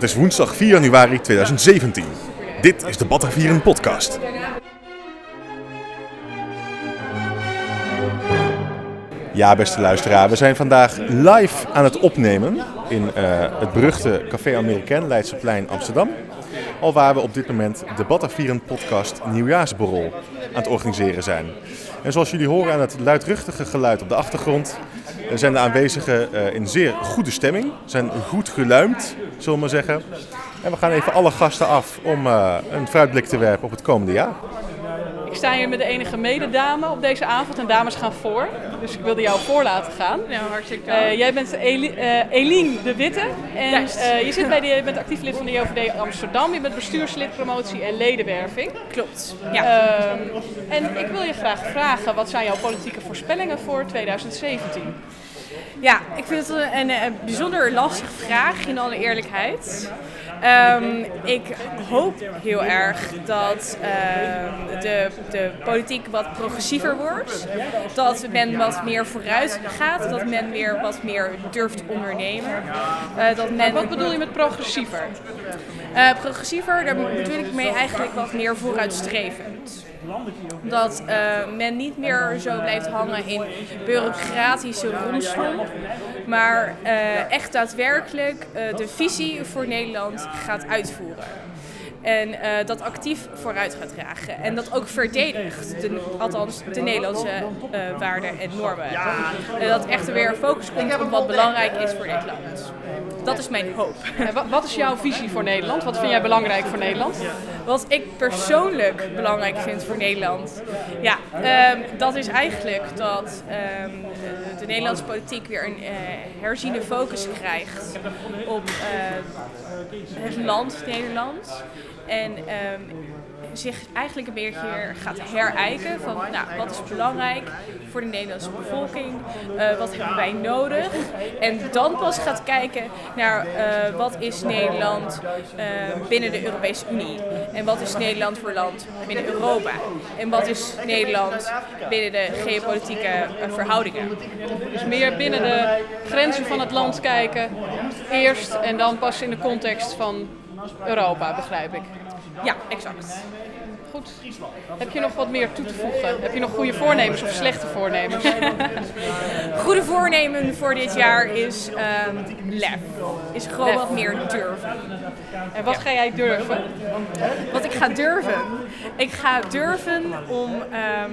Het is woensdag 4 januari 2017. Dit is de Batavieren podcast. Ja, beste luisteraar, we zijn vandaag live aan het opnemen in eh, het beruchte Café Amerikaan Leidseplein Amsterdam. Al waar we op dit moment de Batavieren podcast Nieuwjaarsborrel aan het organiseren zijn. En zoals jullie horen aan het luidruchtige geluid op de achtergrond, eh, zijn de aanwezigen eh, in zeer goede stemming. Zijn goed geluimd, zullen we maar zeggen. En we gaan even alle gasten af om eh, een fruitblik te werpen op het komende jaar. Ik sta hier met de enige mededame op deze avond en dames gaan voor. Dus ik wilde jou voor laten gaan. Ja, hartstikke Eh, jij bent Eli- eh, Eline de Witte en Juist. eh, je, zit bij de, je bent actief lid van de JOVD Amsterdam. Je bent bestuurslid promotie en ledenwerving. klopt. Ja. Ehm, en ik wil je graag vragen, wat zijn jouw politieke voorspellingen voor 2017? Ja, ik vind het een, een, een bijzonder lastige vraag, in alle eerlijkheid. Ehm, ik hoop heel erg dat ehm, de, de politiek wat progressiever wordt. Dat men wat meer vooruit gaat. Dat men weer wat meer durft ondernemen. Eh, dat men Wat bedoel je met progressiever? Eh, progressiever, daar bedoel ik mee eigenlijk wat meer vooruitstrevend. Dat eh, men niet meer zo blijft hangen in bureaucratische romslomp, maar eh, echt daadwerkelijk eh, de visie voor Nederland gaat uitvoeren. En eh, dat actief vooruit gaat dragen. En dat ook verdedigt, de, althans de Nederlandse eh, waarden en normen. En dat echt er weer een focus komt op wat belangrijk is voor dit land. Dat is mijn hoop. En wat is jouw visie voor Nederland? Wat vind jij belangrijk voor Nederland? Wat ik persoonlijk belangrijk vind voor Nederland, ja, ehm, dat is eigenlijk dat ehm, de, de Nederlandse politiek weer een eh, herziene focus krijgt op het land Nederland. En ehm, zich eigenlijk een beetje gaat herijken van nou, wat is belangrijk voor de Nederlandse bevolking, eh, wat hebben wij nodig. En dan pas gaat kijken naar eh, wat is Nederland eh, binnen de Europese Unie. En wat is Nederland voor land binnen Europa. En wat is Nederland binnen de geopolitieke verhoudingen. Dus meer binnen de grenzen van het land kijken eerst en dan pas in de context van Europa, begrijp ik. Ja, exact. Goed. Heb je nog wat meer toe te voegen? Heb je nog goede voornemens of slechte voornemens? Goede voornemen voor dit jaar is lef. Is gewoon Lef. wat meer durven. En wat ga jij durven? Wat ik ga durven. Ik ga durven om ehm,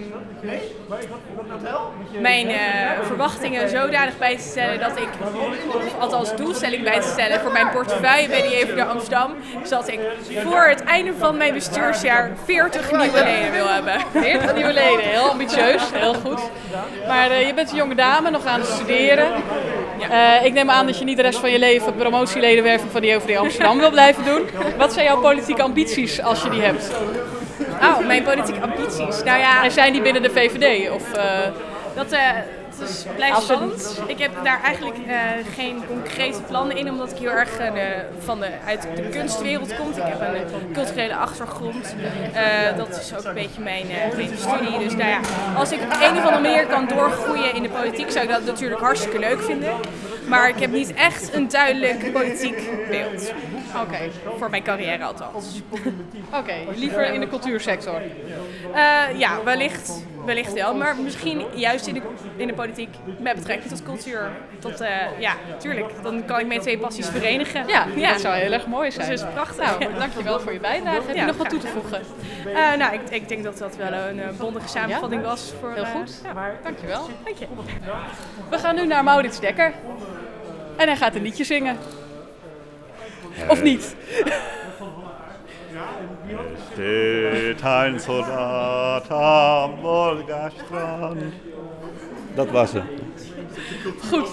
mijn eh, verwachtingen zodanig bij te stellen dat ik, of althans doelstelling bij te stellen voor mijn portefeuille bij de JVD Amsterdam, is dat ik voor het einde van mijn bestuursjaar 40 nieuwe leden wil hebben. 40 nieuwe leden, heel ambitieus, heel goed. Maar eh, je bent een jonge dame, nog aan het studeren. Eh, ik neem aan dat je niet de rest van je leven promotieledenwerving van de JOVD Amsterdam wil blijven doen. Wat zijn jouw politieke ambities als je die hebt? Oh, mijn politieke ambities. Nou ja, En zijn die binnen de VVD? Of, eh, Dat, het blijft spannend. Ik heb daar eigenlijk eh, geen concrete plannen in, omdat ik heel erg eh, van de, uit de kunstwereld kom. Ik heb een culturele achtergrond. Eh, dat is ook een beetje mijn, studie. Dus nou ja, als ik op een of andere manier kan doorgroeien in de politiek, zou ik dat natuurlijk hartstikke leuk vinden. Maar ik heb niet echt een duidelijk politiek beeld. Oké, Voor mijn carrière althans. oké, liever in de cultuursector. Ja, wellicht, wellicht wel. Maar misschien juist in de, in de politiek met betrekking tot cultuur. Tot, eh, ja, tuurlijk. Dan kan ik mijn twee passies verenigen. Ja, dat zou heel erg mooi zijn. Dus dat is prachtig. Nou, dankjewel voor je bijdrage. Heb je Ja, nog wat toe te voegen? Eh, nou, ik, ik denk dat dat wel een eh, bondige samenvatting was. Voor, Heel goed. ja. Dankjewel. Dank je. We gaan nu naar Maurits Dekker. En hij gaat een liedje zingen. Of niet? Steht ein Soldat am Wolgastrand. Dat was het. Goed.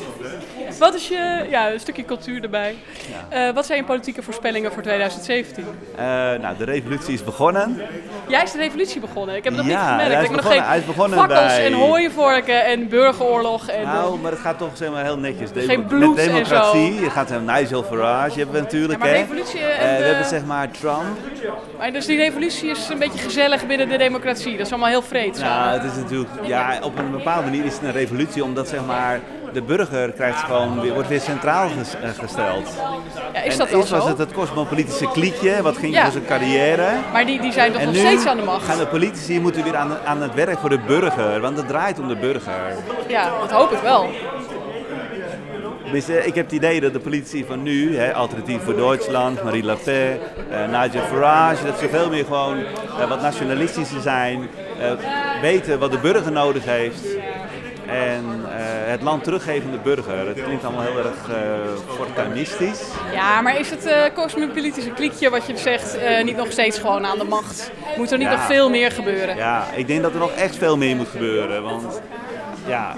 Wat is je, ja, een stukje cultuur erbij. Eh, wat zijn je politieke voorspellingen voor 2017? Eh, nou, de revolutie is begonnen. Jij is de revolutie begonnen. Ik heb het nog Ja, niet gemerkt. hij is ik heb nog begonnen- geen hij is begonnen bij- en hooienvorken en burgeroorlog. En, Nou, maar het gaat toch zeg maar, heel netjes. Demo- Geen bloed Met en democratie. Je gaat een Nigel Farage hebben we natuurlijk. Ja, maar hè. revolutie en Eh, de- we hebben zeg maar Trump. maar dus die revolutie is een beetje gezellig binnen de democratie. Dat is allemaal heel vreedzaam. Nou, het is natuurlijk, ja, op een bepaalde manier is het een revolutie, omdat zeg maar de burger krijgt gewoon, weer- wordt weer centraal ges- eh, gesteld. Ja, is En dat wel eerst was het het cosmopolitische kliekje, wat ging Ja. voor zijn carrière. Maar die, die zijn toch En nog steeds aan de macht? gaan de politici moeten weer aan, aan het werk voor de burger, want het draait om de burger. Ja, dat hoop ik wel. Eh, ik heb het idee dat de politici van nu, hè, Alternatief voor Duitsland, Marie Le Pen, eh, Nigel Farage, dat ze veel meer gewoon eh, wat nationalistischer zijn, eh, weten wat de burger nodig heeft en het land teruggeven de burger. Het klinkt allemaal heel erg eh fortuinistisch. Ja, maar is het eh cosmopolitische kliekje wat je zegt eh, niet nog steeds gewoon aan de macht? Moet er niet Ja. nog veel meer gebeuren? Ja, ik denk dat er nog echt veel meer moet gebeuren, want ja,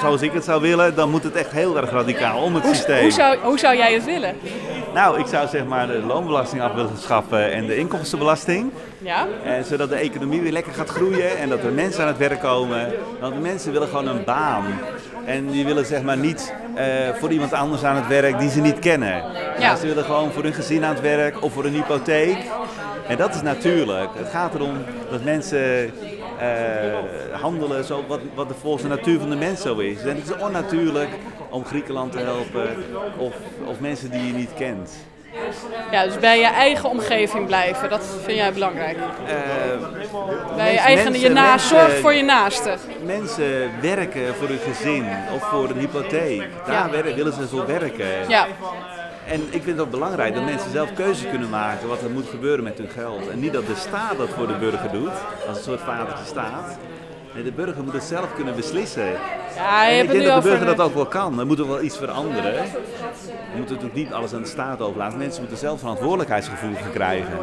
zoals ik het zou willen, dan moet het echt heel erg radicaal om het Hoe, systeem. hoe, zou, hoe zou jij het willen? Nou, ik zou zeg maar de loonbelasting af willen schaffen en de inkomstenbelasting. Ja? En zodat de economie weer lekker gaat groeien en dat er mensen aan het werk komen. Want de mensen willen gewoon een baan. En die willen zeg maar niet eh, voor iemand anders aan het werk die ze niet kennen. Ja. Ze willen gewoon voor hun gezin aan het werk of voor een hypotheek. En dat is natuurlijk. Het gaat erom dat mensen eh, handelen zo wat, wat de volgens de natuur van de mens zo is. En het is onnatuurlijk om Griekenland te helpen of, of mensen die je niet kent. ja, dus bij je eigen omgeving blijven, dat vind jij belangrijk. Eh, Bij je eigen, je mensen- na, zorg voor je naaste. Mensen werken voor hun gezin of voor een hypotheek. Daar Ja. willen ze voor werken. Ja, En ik vind het ook belangrijk dat mensen zelf keuzes kunnen maken wat er moet gebeuren met hun geld. En niet dat de staat dat voor de burger doet, als een soort vadertje staat. Nee, de burger moet het zelf kunnen beslissen. ja je en hebt ik denk dat de burger dat ook wel kan. Er moet er wel iets veranderen. We moeten natuurlijk niet alles aan de staat overlaten. Mensen moeten zelf verantwoordelijkheidsgevoel gaan krijgen.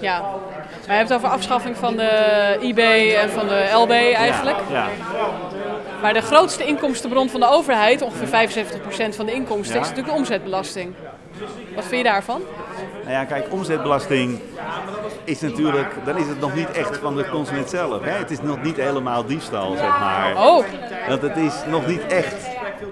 Ja, maar je hebt het over afschaffing van de IB en van de LB eigenlijk. Ja. Maar de grootste inkomstenbron van de overheid, ongeveer 75% van de inkomsten, Ja. is natuurlijk de omzetbelasting. Wat vind je daarvan? Nou ja, kijk, omzetbelasting is natuurlijk, dan is het nog niet echt van de consument zelf. Hè? Het is nog niet helemaal diefstal, zeg maar. Oh, Want het is nog niet echt,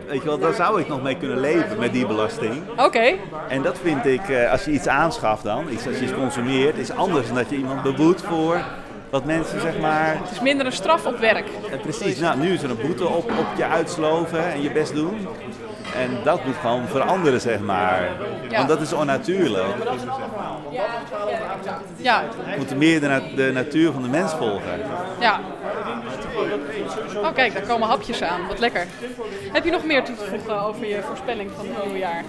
weet je wel, daar zou ik nog mee kunnen leven met die belasting. oké. En dat vind ik, eh, als je iets aanschaft dan, iets als je iets consumeert, is anders dan dat je iemand beboet voor wat mensen, zeg maar, Het is minder een straf op werk. eh, precies, nou nu is er een boete op, op je uitsloven en je best doen. En dat moet gewoon veranderen, zeg maar. Ja. Want dat is onnatuurlijk. Ja, We moeten meer de, de natuur van de mens volgen. ja. Oh kijk, daar komen hapjes aan. Wat lekker. Heb je nog meer toe te voegen over je voorspelling van het nieuwe jaar?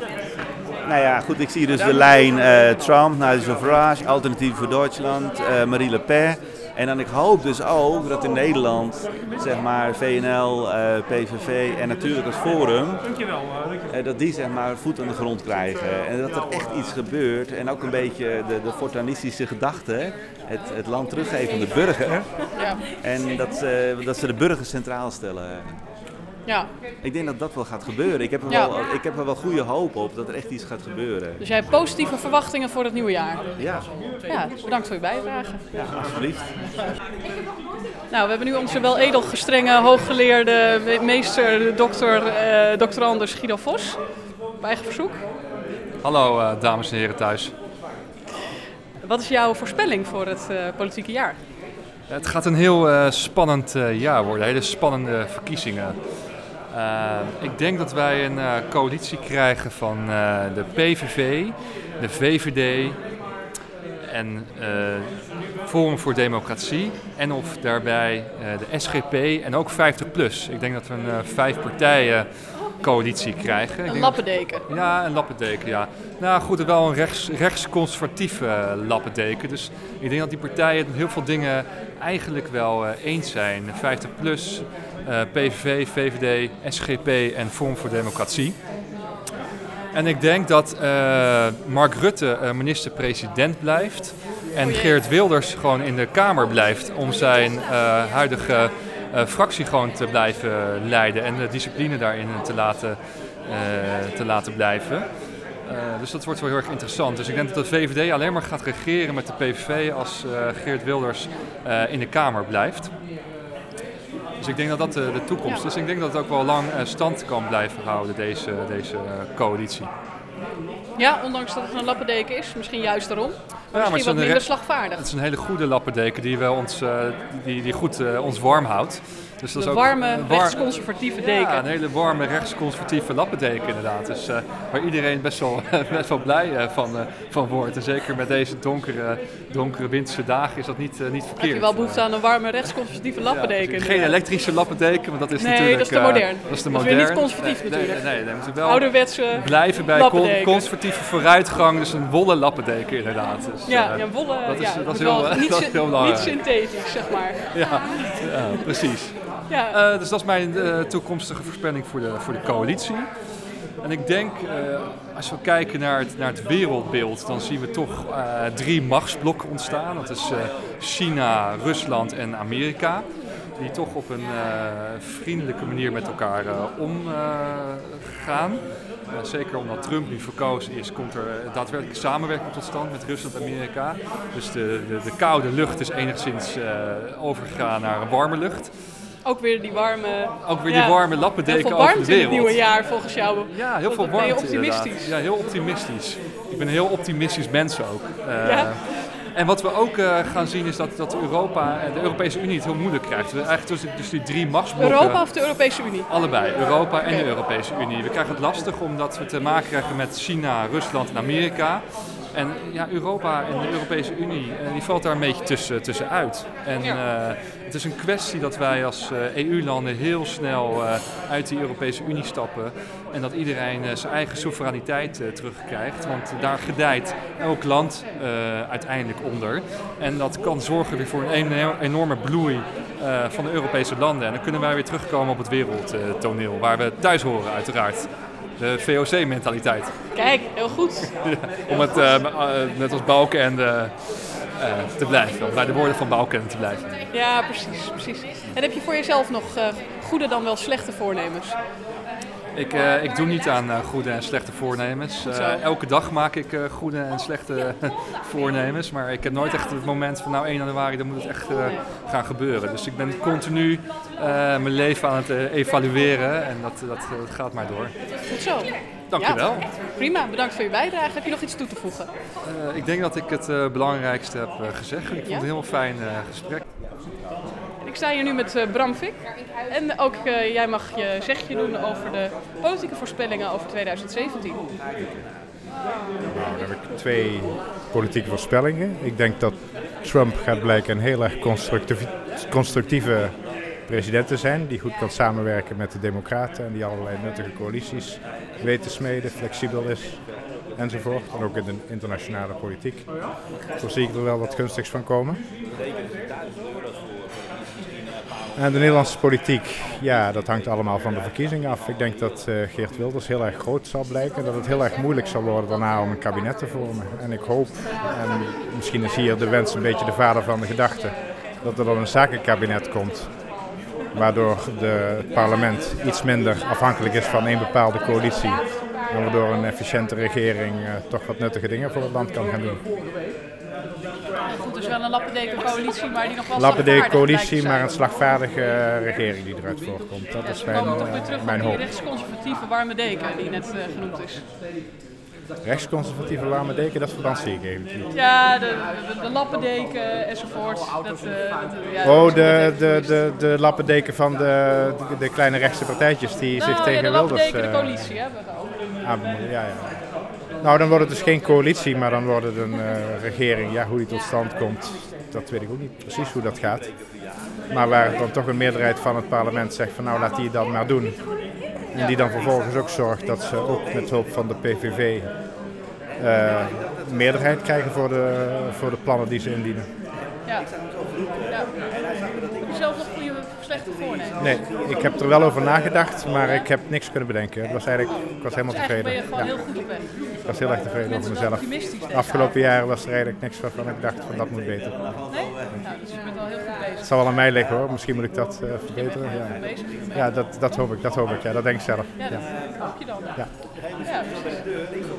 Nou ja, goed, ik zie dus de lijn eh, Trump, Nigel Farage, Alternatief voor Duitsland, eh, Marie Le Pen. En dan ik hoop dus ook dat in Nederland, zeg maar, VNL, eh, PVV en natuurlijk het Forum, eh, dat die zeg maar voet aan de grond krijgen. En dat er echt iets gebeurt. En ook een beetje de, de fortuinistische gedachte, het, het land teruggeven aan de burger. Ja. En dat, ze- dat ze de burger centraal stellen. Ja. Ik denk dat dat wel gaat gebeuren. Ik heb, er Ja. wel, ik heb er wel goede hoop op dat er echt iets gaat gebeuren. Dus jij hebt positieve verwachtingen voor het nieuwe jaar. Ja, Ja, bedankt voor je bijdrage. ja alsjeblieft. Nou, we hebben nu onze wel edelgestrenge, hooggeleerde me- meester, dokter, eh doctorandus Guido Vos. Op eigen verzoek. Hallo eh, dames en heren thuis. Wat is jouw voorspelling voor het eh, politieke jaar? Het gaat een heel eh, spannend eh, jaar worden, hele spannende verkiezingen. Eh, ik denk dat wij een eh, coalitie krijgen van eh, de PVV, de VVD en Forum voor Democratie en of daarbij de SGP en ook 50PLUS. Ik denk dat we een vijf partijen coalitie krijgen. Een lappendeken. Ja, een lappendeken, ja. Nou goed, wel een rechts, rechtsconservatieve lappendeken. Dus ik denk dat die partijen heel veel dingen eigenlijk wel eens zijn. 50PLUS, eh, PVV, VVD, SGP en Forum voor Democratie. En ik denk dat eh, Mark Rutte eh, minister-president blijft. En Geert Wilders gewoon in de Kamer blijft om zijn eh, huidige eh, fractie gewoon te blijven leiden. En de discipline daarin te laten, eh, te laten blijven. Eh, dus dat wordt wel heel erg interessant. Dus ik denk dat de VVD alleen maar gaat regeren met de PVV als eh, Geert Wilders eh, in de Kamer blijft. Dus ik denk dat dat de, de toekomst is. Ik denk dat het ook wel lang eh, stand kan blijven houden, deze, deze eh, coalitie. Ja, ondanks dat het een lappendeken is. Misschien juist daarom. Maar misschien is wat minder slagvaardig. Het is een hele goede lappendeken die, wel ons, eh, die, die goed eh, ons warm houdt. Dus de warme, rechtsconservatieve deken. Ja, een hele warme, rechtsconservatieve lappendeken inderdaad. Dus uh, waar iedereen best wel, best wel blij uh, van, van wordt. En zeker met deze donkere, donkere winterse dagen is dat niet, niet verkeerd. Heb je wel behoefte aan een warme, rechtsconservatieve lappendeken? Ja, geen elektrische lappendeken, want dat is nee, natuurlijk... dat is te modern. dat is te modern. Dat is weer niet conservatief nee, natuurlijk. Nee, nee, nee, moeten wel Ouderwetse blijven bij con conservatieve vooruitgang. Dus een wollen lappendeken inderdaad. Dus, ja, ja, wollen, dat is, ja, dat is heel, dat is heel belangrijk. Niet synthetisch, zeg maar. Ja, ja precies. Ja. Uh, dus dat is mijn uh, toekomstige voorspelling voor de, voor de coalitie. En ik denk, uh, als we kijken naar het, naar het wereldbeeld, dan zien we toch drie machtsblokken ontstaan. Dat is China, Rusland en Amerika. Die toch op een vriendelijke manier met elkaar omgaan. zeker omdat Trump nu verkozen is, komt er daadwerkelijk samenwerking tot stand met Rusland en Amerika. Dus de, de, de koude lucht is enigszins overgegaan naar een warme lucht. Ook weer die warme... Ook weer die warme lappendeken over de wereld. in het nieuwe jaar volgens jou. Ja, heel veel warmte Ben je optimistisch? Inderdaad. Ja, heel optimistisch. Ik ben een heel optimistisch mens ook. Uh, ja? En wat we ook uh, gaan zien is dat, dat Europa en de Europese Unie het heel moeilijk krijgt. We eigenlijk dus, dus die drie machtsblokken... Europa of de Europese Unie? Allebei, Europa en de Europese Unie. We krijgen het lastig omdat we te maken krijgen met China, Rusland en Amerika. En ja, Europa en de Europese Unie, uh, die valt daar een beetje tussen, tussenuit. En uh, het is een kwestie dat wij als EU-landen heel snel uit die Europese Unie stappen. En dat iedereen zijn eigen soevereiniteit terugkrijgt. Want daar gedijt elk land uiteindelijk onder. En dat kan zorgen weer voor een enorme bloei van de Europese landen. En dan kunnen wij weer terugkomen op het wereldtoneel, waar we thuis horen uiteraard de VOC-mentaliteit. Kijk, heel goed. om het uh, net als Balken uh, te blijven, om bij de woorden van Balken te blijven. Ja, precies, precies. En heb je voor jezelf nog goede dan wel slechte voornemens? Ik, uh, ik doe niet aan uh, goede en slechte voornemens. Uh, elke dag maak ik goede en slechte voornemens. Maar ik heb nooit echt het moment van nou 1 januari, dan moet het echt gaan gebeuren. Dus ik ben continu mijn leven aan het evalueren en dat, dat, dat, gaat maar door. Goed zo. Dankjewel. Ja, prima, bedankt voor je bijdrage. Heb je nog iets toe te voegen? ik denk dat ik het belangrijkste heb gezegd. Ik vond het een heel fijn gesprek. Ik sta hier nu met uh, Bram Vik. En ook uh, jij mag je zegje doen over de politieke voorspellingen over 2017. Nou, dan heb ik twee politieke voorspellingen. Ik denk dat Trump gaat blijken een heel erg constructieve, constructieve president te zijn. Die goed kan samenwerken met de democraten en die allerlei nuttige coalities weet te smeden, flexibel is enzovoort. En ook in de internationale politiek. Zo zie ik er wel wat gunstigs van komen. En de Nederlandse politiek, ja, dat hangt allemaal van de verkiezingen af. Ik denk dat uh, Geert Wilders heel erg groot zal blijken. Dat het heel erg moeilijk zal worden daarna om een kabinet te vormen. En ik hoop, en misschien is hier de wens een beetje de vader van de gedachte, dat er dan een zakenkabinet komt. Waardoor de, het parlement iets minder afhankelijk is van één bepaalde coalitie. En waardoor een efficiënte regering uh, toch wat nuttige dingen voor het land kan gaan doen. Goed, dus wel een lappendeken coalitie, maar die nog wel Lappendeken coalitie, maar een slagvaardige uh, regering die eruit voortkomt. Dat ja, is mijn, toch weer terug mijn op die rechtsconservatieve warme deken die net uh, genoemd is. Rechtsconservatieve warme deken, dat verband zie ik even niet. Ja, de, de, de lappendeken enzovoort. Dat, uh, ja, oh, de, de, de, de lappendeken van de, de, de kleine rechtse partijtjes die nou, zich tegen ja, de Wilders... lappendeken de coalitie hebben we het over. Ah, ja, ja. Nou, dan wordt het dus geen coalitie, maar dan wordt het een uh, regering. Ja, hoe die tot stand komt, dat weet ik ook niet precies hoe dat gaat. Maar waar dan toch een meerderheid van het parlement zegt van nou laat die dan maar doen. En die dan vervolgens ook zorgt dat ze ook met hulp van de PVV uh, meerderheid krijgen voor de, voor de plannen die ze indienen. Ja. ja. Zelf slechte? Nee, ik heb er wel over nagedacht, maar ik heb niks kunnen bedenken. Het was eigenlijk, ik was helemaal dus tevreden. ben je gewoon ja. heel goed op weg. Ik was heel erg tevreden over mezelf. afgelopen jaren was er eigenlijk niks waarvan ik dacht van dat moet beter. Nee? Nou, dus je bent wel heel goed bezig. Het zal wel aan mij liggen hoor, misschien moet ik dat uh, verbeteren. Ja, ja dat, dat hoop ik, dat hoop ik. Ja, dat denk ik zelf. Ja, dat hoop je dan. Ja. ja precies.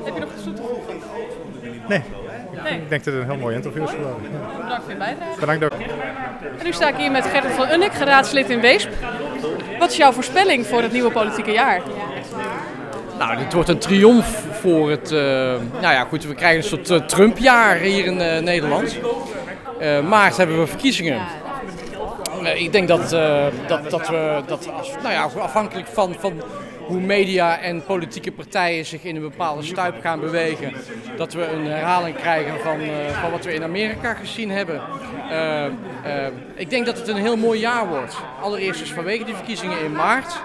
Heb je nog voegen? Nee. Nee. Ik denk dat het een heel mooi interview is geworden. Ja. Bedankt voor je bijdrage. Bedankt ook. En nu sta ik hier met Gerrit van Unnik, raadslid in Weesp. Wat is jouw voorspelling voor het nieuwe politieke jaar? Nou, dit wordt een triomf voor het... Uh, nou ja, goed, we krijgen een soort uh, Trump-jaar hier in uh, Nederland. maart hebben we verkiezingen. eh, ik denk dat, eh, dat, dat we dat als, nou ja, afhankelijk van, van hoe media en politieke partijen zich in een bepaalde stuip gaan bewegen, dat we een herhaling krijgen van, eh, van wat we in Amerika gezien hebben. Eh, eh, ik denk dat het een heel mooi jaar wordt. Allereerst dus vanwege die verkiezingen in maart.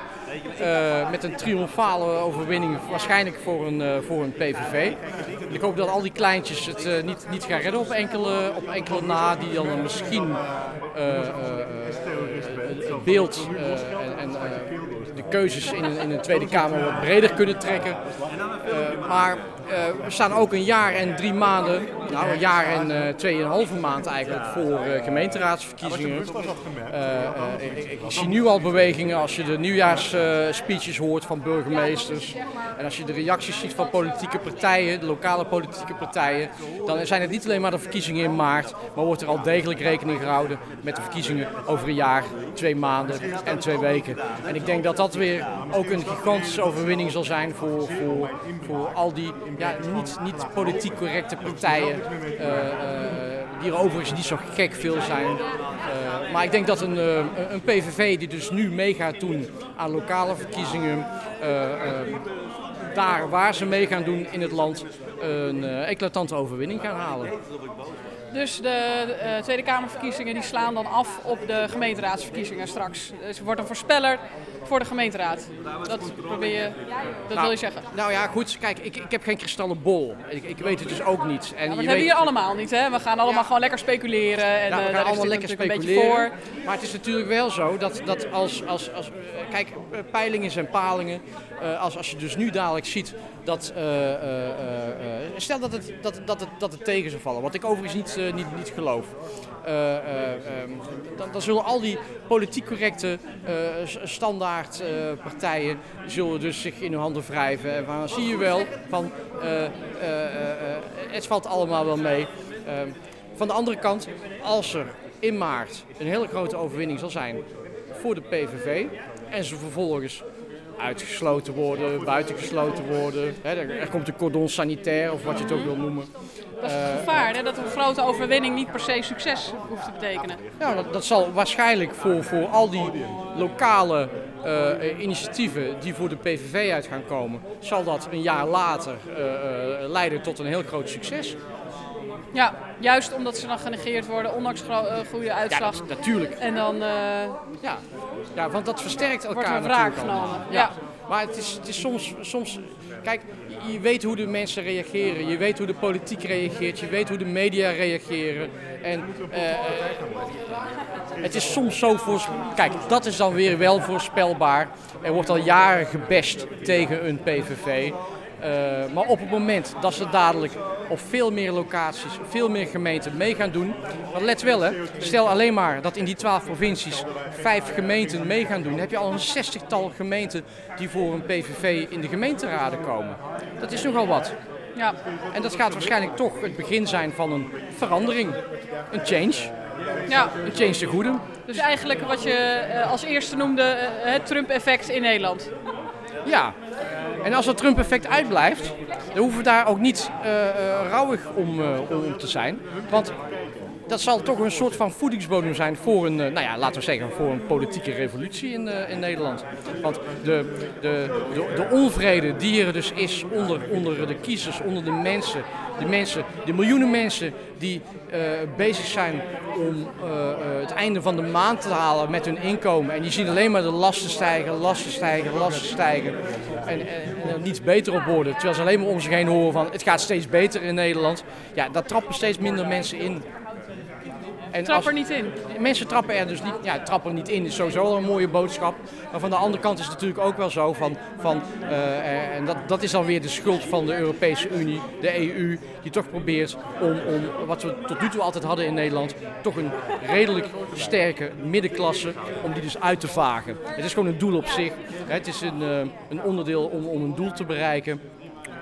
met een triomfale overwinning waarschijnlijk voor een, voor een PVV. Ik hoop dat al die kleintjes het niet, niet gaan redden op enkele, op enkele na, die dan misschien het beeld en, en keuzes in, in een Tweede Kamer wat breder kunnen trekken. Eh, maar eh, we staan ook een jaar en drie maanden, nou een jaar en eh, tweeënhalve maand eigenlijk voor gemeenteraadsverkiezingen. Ik, ik- ik zie nu al bewegingen als je de nieuwjaarsspeeches hoort van burgemeesters. En als je de reacties ziet van politieke partijen, de lokale politieke partijen. Dan zijn het niet alleen maar de verkiezingen in maart, maar wordt er al degelijk rekening gehouden met de verkiezingen over een jaar, twee maanden en twee weken. En ik denk dat dat weer ook een gigantische overwinning zal zijn voor, voor, voor al die ja, niet, niet politiek correcte partijen. eh, eh, die er overigens niet zo gek veel zijn. Eh, maar ik denk dat een, een PVV die dus nu mee gaat doen aan lokale verkiezingen, daar waar ze mee gaan doen in het land, een eclatante overwinning gaan halen. Dus de Tweede Kamerverkiezingen die slaan dan af op de gemeenteraadsverkiezingen straks. Dus wordt een voorspeller voor de gemeenteraad. Dat probeer je, dat wil je zeggen. Nou ja, goed, kijk, ik, ik heb geen kristallen bol. Ik, ik weet het dus ook niet. En dat hebben hier allemaal niet, hè? We gaan allemaal Ja. gewoon lekker speculeren. En Ja, we eh, gaan daar allemaal lekker speculeren. een voor. Maar het is natuurlijk wel zo dat, dat als, als, als... eh, Kijk, eh, peilingen zijn palingen. Als, als je dus nu dadelijk ziet dat... stel dat het, dat, dat, het, dat het tegen zou vallen, wat ik overigens niet, niet, niet geloof. Eh, eh, ehm, dan, dan zullen al die politiek correcte eh, partijen zullen dus zich in hun handen wrijven. En dan zie je wel van eh, eh, eh, het valt allemaal wel mee. Ehm, van de andere kant, als er in maart een hele grote overwinning zal zijn voor de PVV en ze vervolgens uitgesloten worden, buitengesloten worden, hè, er, er komt een cordon sanitair of wat je het ook wil noemen. Dat is het gevaar, hè? dat een grote overwinning niet per se succes hoeft te betekenen. Ja, dat, dat zal waarschijnlijk voor, voor al die lokale eh, initiatieven die voor de PVV uit gaan komen, zal dat een jaar later eh, eh, leiden tot een heel groot succes. Ja, juist omdat ze dan genegeerd worden, ondanks eh, goede Ja, uitslag. dat, natuurlijk. En dan, eh, Ja. ja, want dat versterkt elkaar Wordt er natuurlijk genomen, Ja. ja. Maar het is, het is soms, soms... Kijk, je- weet hoe de mensen reageren. Je weet hoe de politiek reageert. Je weet hoe de media reageren. En eh, eh, het is soms zo voorspelbaar. Kijk, dat is dan weer wel voorspelbaar. Er wordt al jaren gebest tegen een PVV. Eh, maar op het moment dat ze dadelijk op veel meer locaties, veel meer gemeenten mee gaan doen. Want let wel hè, stel alleen maar dat in die twaalf provincies vijf gemeenten mee gaan doen. Dan heb je al een zestigtal gemeenten die voor een PVV in de gemeenteraden komen. Dat is nogal wat. ja. En dat gaat waarschijnlijk toch het begin zijn van een verandering. Een change. ja, Een change te goede. dus eigenlijk wat je eh, als eerste noemde, eh, het Trump-effect in Nederland. Ja. En als dat Trump-effect uitblijft, dan hoeven we daar ook niet eh, eh, rouwig om, eh, om te zijn. Want dat zal toch een soort van voedingsbodem zijn voor een, eh, nou ja, laten we zeggen, voor een politieke revolutie in, eh, in Nederland. Want de, de, de, de onvrede die er dus is onder, onder de kiezers, onder de mensen, de mensen, de miljoenen mensen die eh, bezig zijn om het einde van de maand te halen met hun inkomen. En die zien alleen maar de lasten stijgen, lasten stijgen, lasten stijgen. En, en, en er niets beter op worden. Terwijl ze alleen maar om zich heen horen van het gaat steeds beter in Nederland. Ja, daar trappen steeds minder mensen in. En Trap er niet in. Mensen trappen er dus niet, ja, trappen er niet in, is sowieso al een mooie boodschap. Maar van de andere kant is het natuurlijk ook wel zo van, van eh, en dat, dat is dan weer de schuld van de Europese Unie, de EU, die toch probeert om, om wat we tot nu toe altijd hadden in Nederland, toch een redelijk sterke middenklasse, om die dus uit te vagen. Het is gewoon een doel op zich. Het is een, eh, een onderdeel om, om een doel te bereiken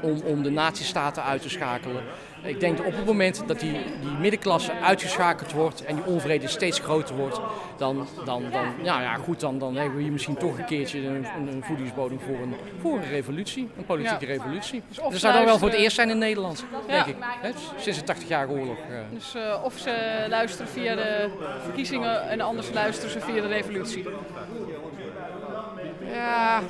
om, om de nazistaten uit te schakelen. Ik denk dat op het moment dat die, die middenklasse uitgeschakeld wordt en die onvrede steeds groter wordt, dan, dan, dan, ja, ja, goed, dan, dan hebben we hier misschien toch een keertje een, voedingsbodem voor een, voor een revolutie, een politieke Ja. revolutie. Dus dat zou dan wel voor het eerst zijn in Nederland, denk Ja. ik. Hè? Sinds de 80-jarige oorlog. eh. Dus eh, of ze luisteren via de verkiezingen en anders luisteren ze via de revolutie. Ja,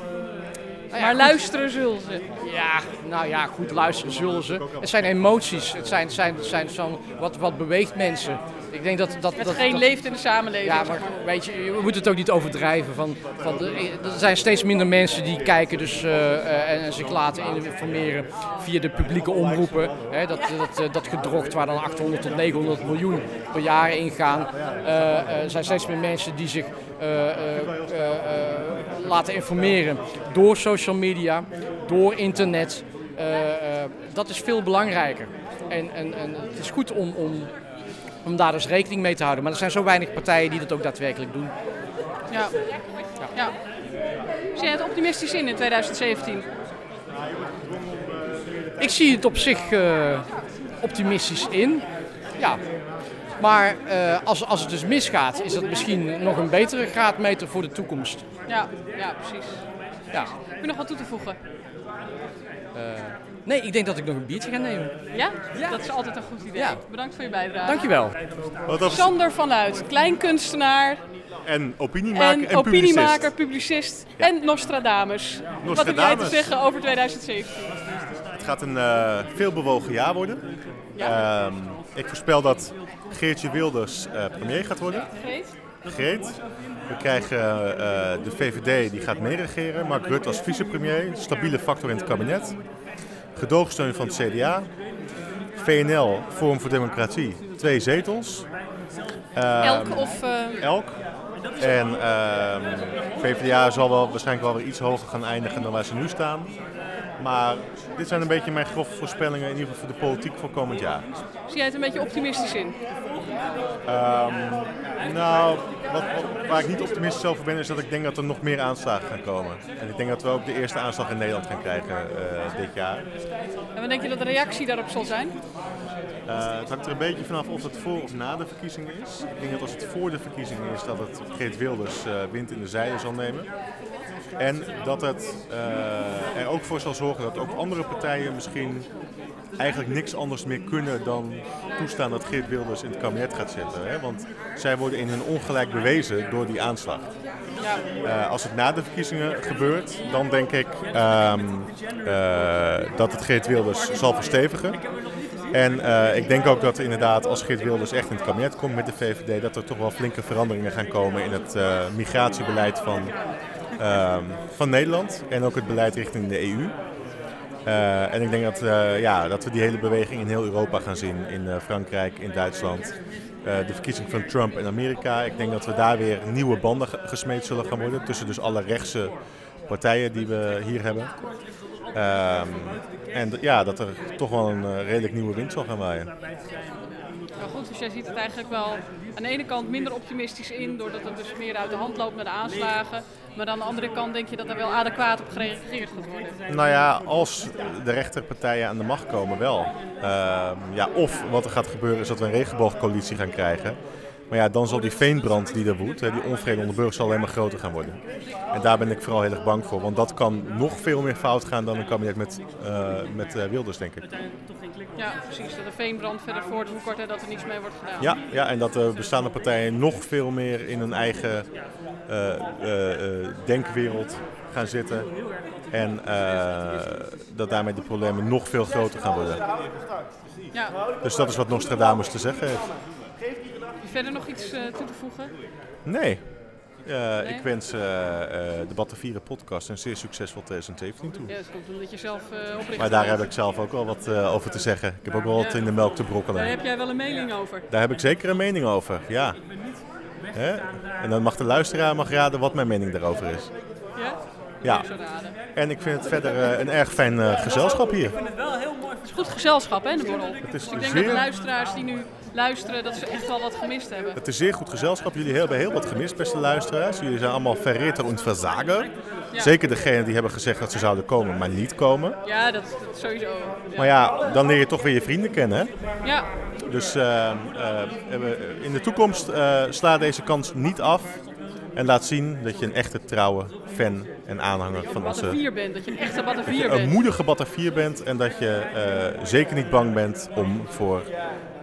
Nou ja, maar luisteren zullen ze. Ja, nou ja, goed luisteren zullen ze. Het zijn emoties. Het zijn, zijn, zijn zo'n, wat, wat beweegt mensen. Ik denk dat... dat, dat Hetgeen dat- leeft in de samenleving. Ja, maar weet je, we moeten het ook niet overdrijven. Van, van de, er zijn steeds minder mensen die kijken dus, eh, eh, en, en zich laten informeren via de publieke omroepen. Hè, dat, dat, eh, dat gedrocht waar dan 800 tot 900 miljoen per jaar ingaan. Eh, eh, er zijn steeds meer mensen die zich eh, eh, eh, eh, laten informeren door social media, door internet. Eh, eh, dat is veel belangrijker. En, en, en het is goed om, om, om daar dus rekening mee te houden. Maar er zijn zo weinig partijen die dat ook daadwerkelijk doen. Ja. ja. Zie jij het optimistisch in in 2017? Ik zie het op zich eh, optimistisch in. Ja. Maar eh, als, als het dus misgaat, is dat misschien nog een betere graadmeter voor de toekomst. Ja, ja precies. Ja. Heb je nog wat toe te voegen? Nee, ik denk dat ik nog een biertje ga nemen. Ja? Dat is altijd een goed idee. Ja. Bedankt voor je bijdrage. Dankjewel. Wat Sander vanuit, kleinkunstenaar En opiniemaker en, en opiniemaker, publicist. publicist en Nostradamus. Wat heb jij te Nostradamus. zeggen over 2017? Het gaat een eh veelbewogen jaar worden. Ja. Ehm, ik voorspel dat Geertje Wilders eh, premier gaat worden. Greet? Greet. We krijgen eh, de VVD die gaat meeregeren. Mark Rutte als vicepremier. Stabiele factor in het kabinet. Gedoogsteun van het CDA. VNL, Forum voor Democratie, twee zetels. Ehm, Elk of... eh, elk. En ehm, PvdA zal wel waarschijnlijk wel weer iets hoger gaan eindigen dan waar ze nu staan. Maar dit zijn een beetje mijn grove voorspellingen, in ieder geval voor de politiek voor komend jaar. zie jij het een beetje optimistisch in? Ehm, nou, wat, wat- waar ik niet optimistisch over ben, is dat ik denk dat er nog meer aanslagen gaan komen. En ik denk dat we ook de eerste aanslag in Nederland gaan krijgen eh, dit jaar. En wat denk je dat de reactie daarop zal zijn? Eh, het hangt er een beetje vanaf of het voor of na de verkiezingen is. Ik denk dat als het voor de verkiezingen is, dat het Geert Wilders eh, wind in de zeilen zal nemen. En dat het eh, er ook voor zal zorgen dat ook andere partijen misschien eigenlijk niks anders meer kunnen dan toestaan dat Geert Wilders in het kabinet gaat zitten. Hè? Want zij worden in hun ongelijk bewezen door die aanslag. Eh, als het na de verkiezingen gebeurt, dan denk ik ehm, eh, dat het Geert Wilders zal verstevigen. En ik denk ook dat inderdaad, als Geert Wilders echt in het kabinet komt met de VVD, dat er toch wel flinke veranderingen gaan komen in het migratiebeleid van, van Nederland. En ook het beleid richting de EU. Eh, en ik denk dat, eh, ja, dat we die hele beweging in heel Europa gaan zien. In eh, Frankrijk, in Duitsland. De verkiezing van Trump in Amerika. Ik denk dat we daar weer nieuwe banden ge- gesmeed zullen gaan worden. Tussen dus alle rechtse partijen die we hier hebben. Ehm, en ja, dat er toch wel een redelijk nieuwe wind zal gaan waaien. Nou goed, dus jij ziet het eigenlijk wel aan de ene kant minder optimistisch in, doordat het dus meer uit de hand loopt met de aanslagen. Maar aan de andere kant denk je dat er wel adequaat op gereageerd gaat worden. Nou ja, als de rechterpartijen aan de macht komen, wel. Ehm, ja, of wat er gaat gebeuren is dat we een regenboogcoalitie gaan krijgen. Maar ja, dan zal die veenbrand die er woedt, die onvrede onder burgers, zal alleen maar groter gaan worden. En daar ben ik vooral heel erg bang voor, want dat kan nog veel meer fout gaan dan een kabinet met, eh, met eh, Wilders, denk ik. Ja, precies. Dat de veenbrand verder voortwoekert en dat er niets mee wordt gedaan. Ja, ja, en dat de bestaande partijen nog veel meer in hun eigen eh, eh, eh, denkwereld gaan zitten. En eh, dat daarmee de problemen nog veel groter gaan worden. Ja. Dus dat is wat Nostradamus te zeggen heeft. Verder nog iets eh, toe te voegen? Nee. Eh, Ik wens eh eh de Battenvieren podcast een zeer succesvol 2017 toe. Ja, dat komt omdat je zelf eh opricht. Maar daar heb ik zelf ook wel wat eh, over te zeggen. Ik heb ook wel wat in de melk te Daar brokkelen. heb jij wel een mening over. Daar heb ik zeker een mening over, ja. Hè? En dan mag de luisteraar mag raden wat mijn mening daarover is. Ja? Ja. En ik vind het verder een erg fijn eh, gezelschap hier. Het is goed gezelschap, hè, de borrel. Het is Dus ik denk dat de luisteraars die nu luisteren dat ze echt wel wat gemist hebben. Het is zeer goed gezelschap. Jullie hebben heel wat gemist, beste luisteraars. Jullie zijn allemaal verreter en verzager. Zeker degenen die hebben gezegd dat ze zouden komen, maar niet komen. Ja, dat, dat sowieso. Ja. Maar ja, dan leer je toch weer je vrienden kennen. Hè? Ja, Dus eh, eh, we- in de toekomst eh sla deze kans niet af. En laat zien dat je een echte trouwe fan en aanhanger van onze... Batavier bent, dat je een echte Batavier je een bent. moedige Batavier bent en dat je eh, zeker niet bang bent om voor,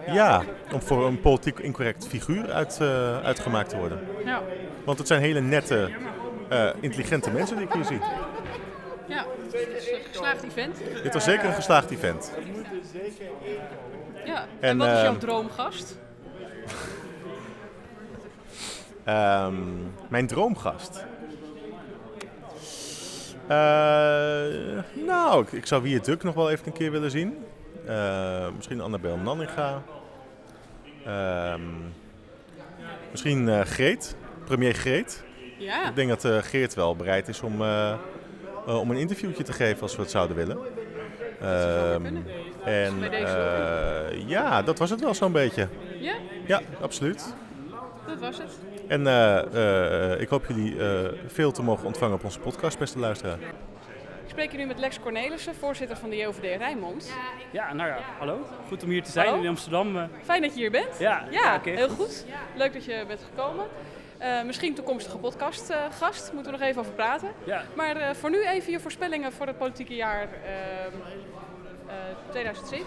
ja, om voor een politiek incorrect figuur uit, eh, uitgemaakt te worden. Ja, Want het zijn hele nette, eh, intelligente mensen die ik hier zie. ja. Het is een geslaagd event. Dit was zeker een geslaagd event. Ja. En, En, wat is jouw ehm, droomgast? Ehm, mijn droomgast. Eh, nou, ik, ik zou Wie het Duk nog wel even een keer willen zien. Eh, misschien Annabel Nanninga. Ehm, misschien eh, Greet, premier Greet. Ja, Ik denk dat eh, Geert wel bereid is om, om een interviewtje te geven als we het zouden willen. Ehm, en eh, ja, dat was het wel zo'n beetje. ja, Ja, absoluut. dat was het. En ik hoop jullie veel te mogen ontvangen op onze podcast, beste luisteraar. Ik spreek hier nu met Lex Cornelissen, voorzitter van de JOVD Rijnmond. Ja, nou ja, hallo. Goed om hier te zijn Hallo. in Amsterdam. eh. Fijn dat je hier bent. ja, Ja, heel goed. Leuk dat je bent gekomen. Eh, misschien toekomstige podcastgast, moeten we nog even over praten. Ja, Maar eh, voor nu even je voorspellingen voor het politieke jaar ehm, eh, 2017.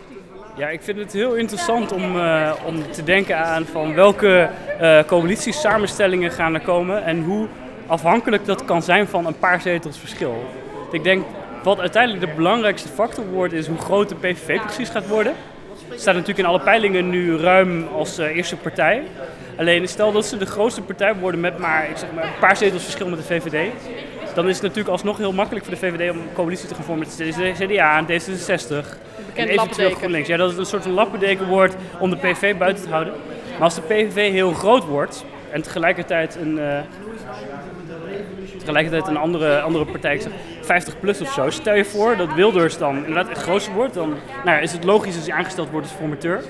ja, ik vind het heel interessant om, eh, om te denken aan van welke eh coalitiesamenstellingen gaan er komen en hoe afhankelijk dat kan zijn van een paar zetels verschil. Ik denk wat uiteindelijk de belangrijkste factor wordt is hoe groot de PVV precies gaat worden. Het staat natuurlijk in alle peilingen nu ruim als eh, eerste partij. Alleen stel dat ze de grootste partij worden met maar, ik zeg maar een paar zetels verschil met de VVD. Dan is het natuurlijk alsnog heel makkelijk voor de VVD om een coalitie te gaan vormen met de CDA en D66. En eventueel. GroenLinks. Ja, dat het een soort van lappendeken wordt om de PVV buiten te houden. Maar als de PVV heel groot wordt en tegelijkertijd een, eh, tegelijkertijd een andere, andere partij, zeg 50 plus of zo. Stel je voor dat Wilders dan inderdaad het grootste wordt, dan nou is het logisch als hij aangesteld wordt als formateur.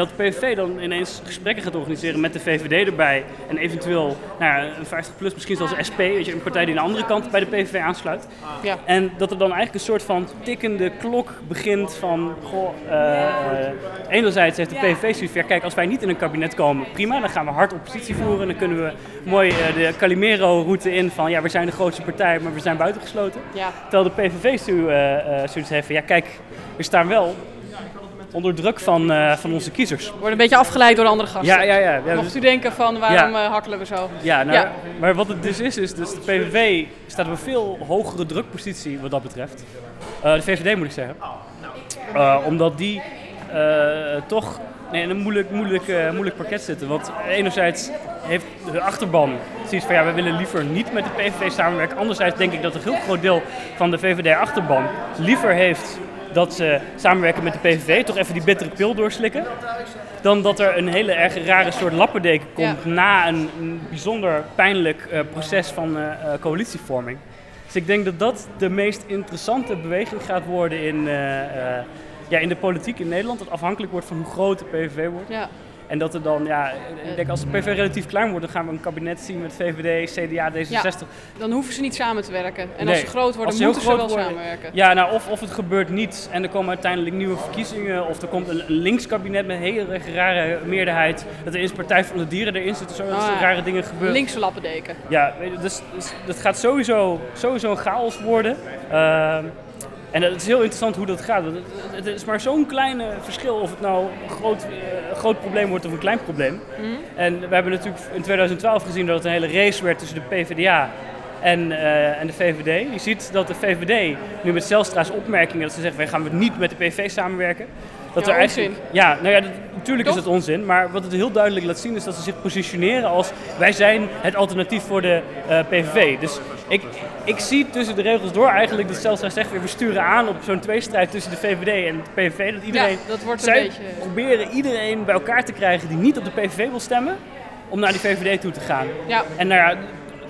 En dat de PVV dan ineens gesprekken gaat organiseren met de VVD erbij. En eventueel nou ja, een 50 plus, misschien zelfs een SP, weet je, een partij die aan de andere kant bij de PVV aansluit. Ja. En dat er dan eigenlijk een soort van tikkende klok begint van... Goh, eh, enerzijds heeft de PVV zoiets van... ja, kijk, als wij niet in een kabinet komen, prima. Dan gaan we hard oppositie voeren. Dan kunnen we mooi eh, de Calimero-route in van... ja, we zijn de grootste partij, maar we zijn buitengesloten. Ja, Terwijl de PVV eh, eh, zoiets heeft van... ja, kijk, we staan wel onder druk van, eh, van onze kiezers. wordt een beetje afgeleid door andere gasten. Ja, ja, ja. ja, Mocht dus- u denken van waarom Ja. eh, hakkelen we zo? ja, nou, Ja. maar wat het dus is, is dus de PVV staat op een veel hogere drukpositie wat dat betreft. Eh, de VVD moet ik zeggen. Eh, omdat die toch nee, in een moeilijk, moeilijk, moeilijk pakket zitten. Want enerzijds heeft de achterban zoiets van ja, we willen liever niet met de PVV samenwerken. Anderzijds denk ik dat een heel groot deel van de VVD-achterban liever heeft dat ze samenwerken met de PVV, toch even die bittere pil doorslikken. Dan dat er een hele erg rare soort lappendeken komt Ja. na een, een bijzonder pijnlijk eh, proces van eh, eh, coalitievorming. Dus ik denk dat dat de meest interessante beweging gaat worden in, ja, in de politiek in Nederland. Dat afhankelijk wordt van hoe groot de PVV wordt. Ja. En dat er dan, ja, ik denk als de PVV relatief klein wordt, dan gaan we een kabinet zien met VVD, CDA, D66. Dan hoeven ze niet samen te werken. En Nee, als ze groot worden, ze moeten ze wel worden- samenwerken. Ja, nou, of, of het gebeurt niet en er komen uiteindelijk nieuwe verkiezingen. Of er komt een, een linkskabinet met een hele rare meerderheid. Dat er eens Partij van de Dieren erin zit. Zo Ah, ja. rare dingen gebeuren. Linkse lappendeken. Ja, dus, dus dat gaat sowieso, sowieso een chaos worden. Ehm, en het is heel interessant hoe dat gaat. Het, is maar zo'n klein eh, verschil of het nou een groot, eh, een groot probleem wordt of een klein probleem. En we hebben natuurlijk in 2012 gezien dat het een hele race werd tussen de PvdA en, eh, en de VVD. Je ziet dat de VVD nu met Zelstra's opmerkingen dat ze zeggen wij gaan we niet met de PVV samenwerken. Dat Ja, er eigenlijk, onzin. ja, nou ja, dat- natuurlijk is het onzin. Maar wat het heel duidelijk laat zien is dat ze zich positioneren als wij zijn het alternatief voor de eh, PVV. Dus ik, ik zie tussen de regels door eigenlijk dat Zelstra zegt weer we sturen aan op zo'n tweestrijd tussen de VVD en de PVV. Dat iedereen, Ja, dat wordt een zij beetje... proberen iedereen bij elkaar te krijgen die niet op de PVV wil stemmen, om naar die VVD toe te gaan. Ja, En nou ja,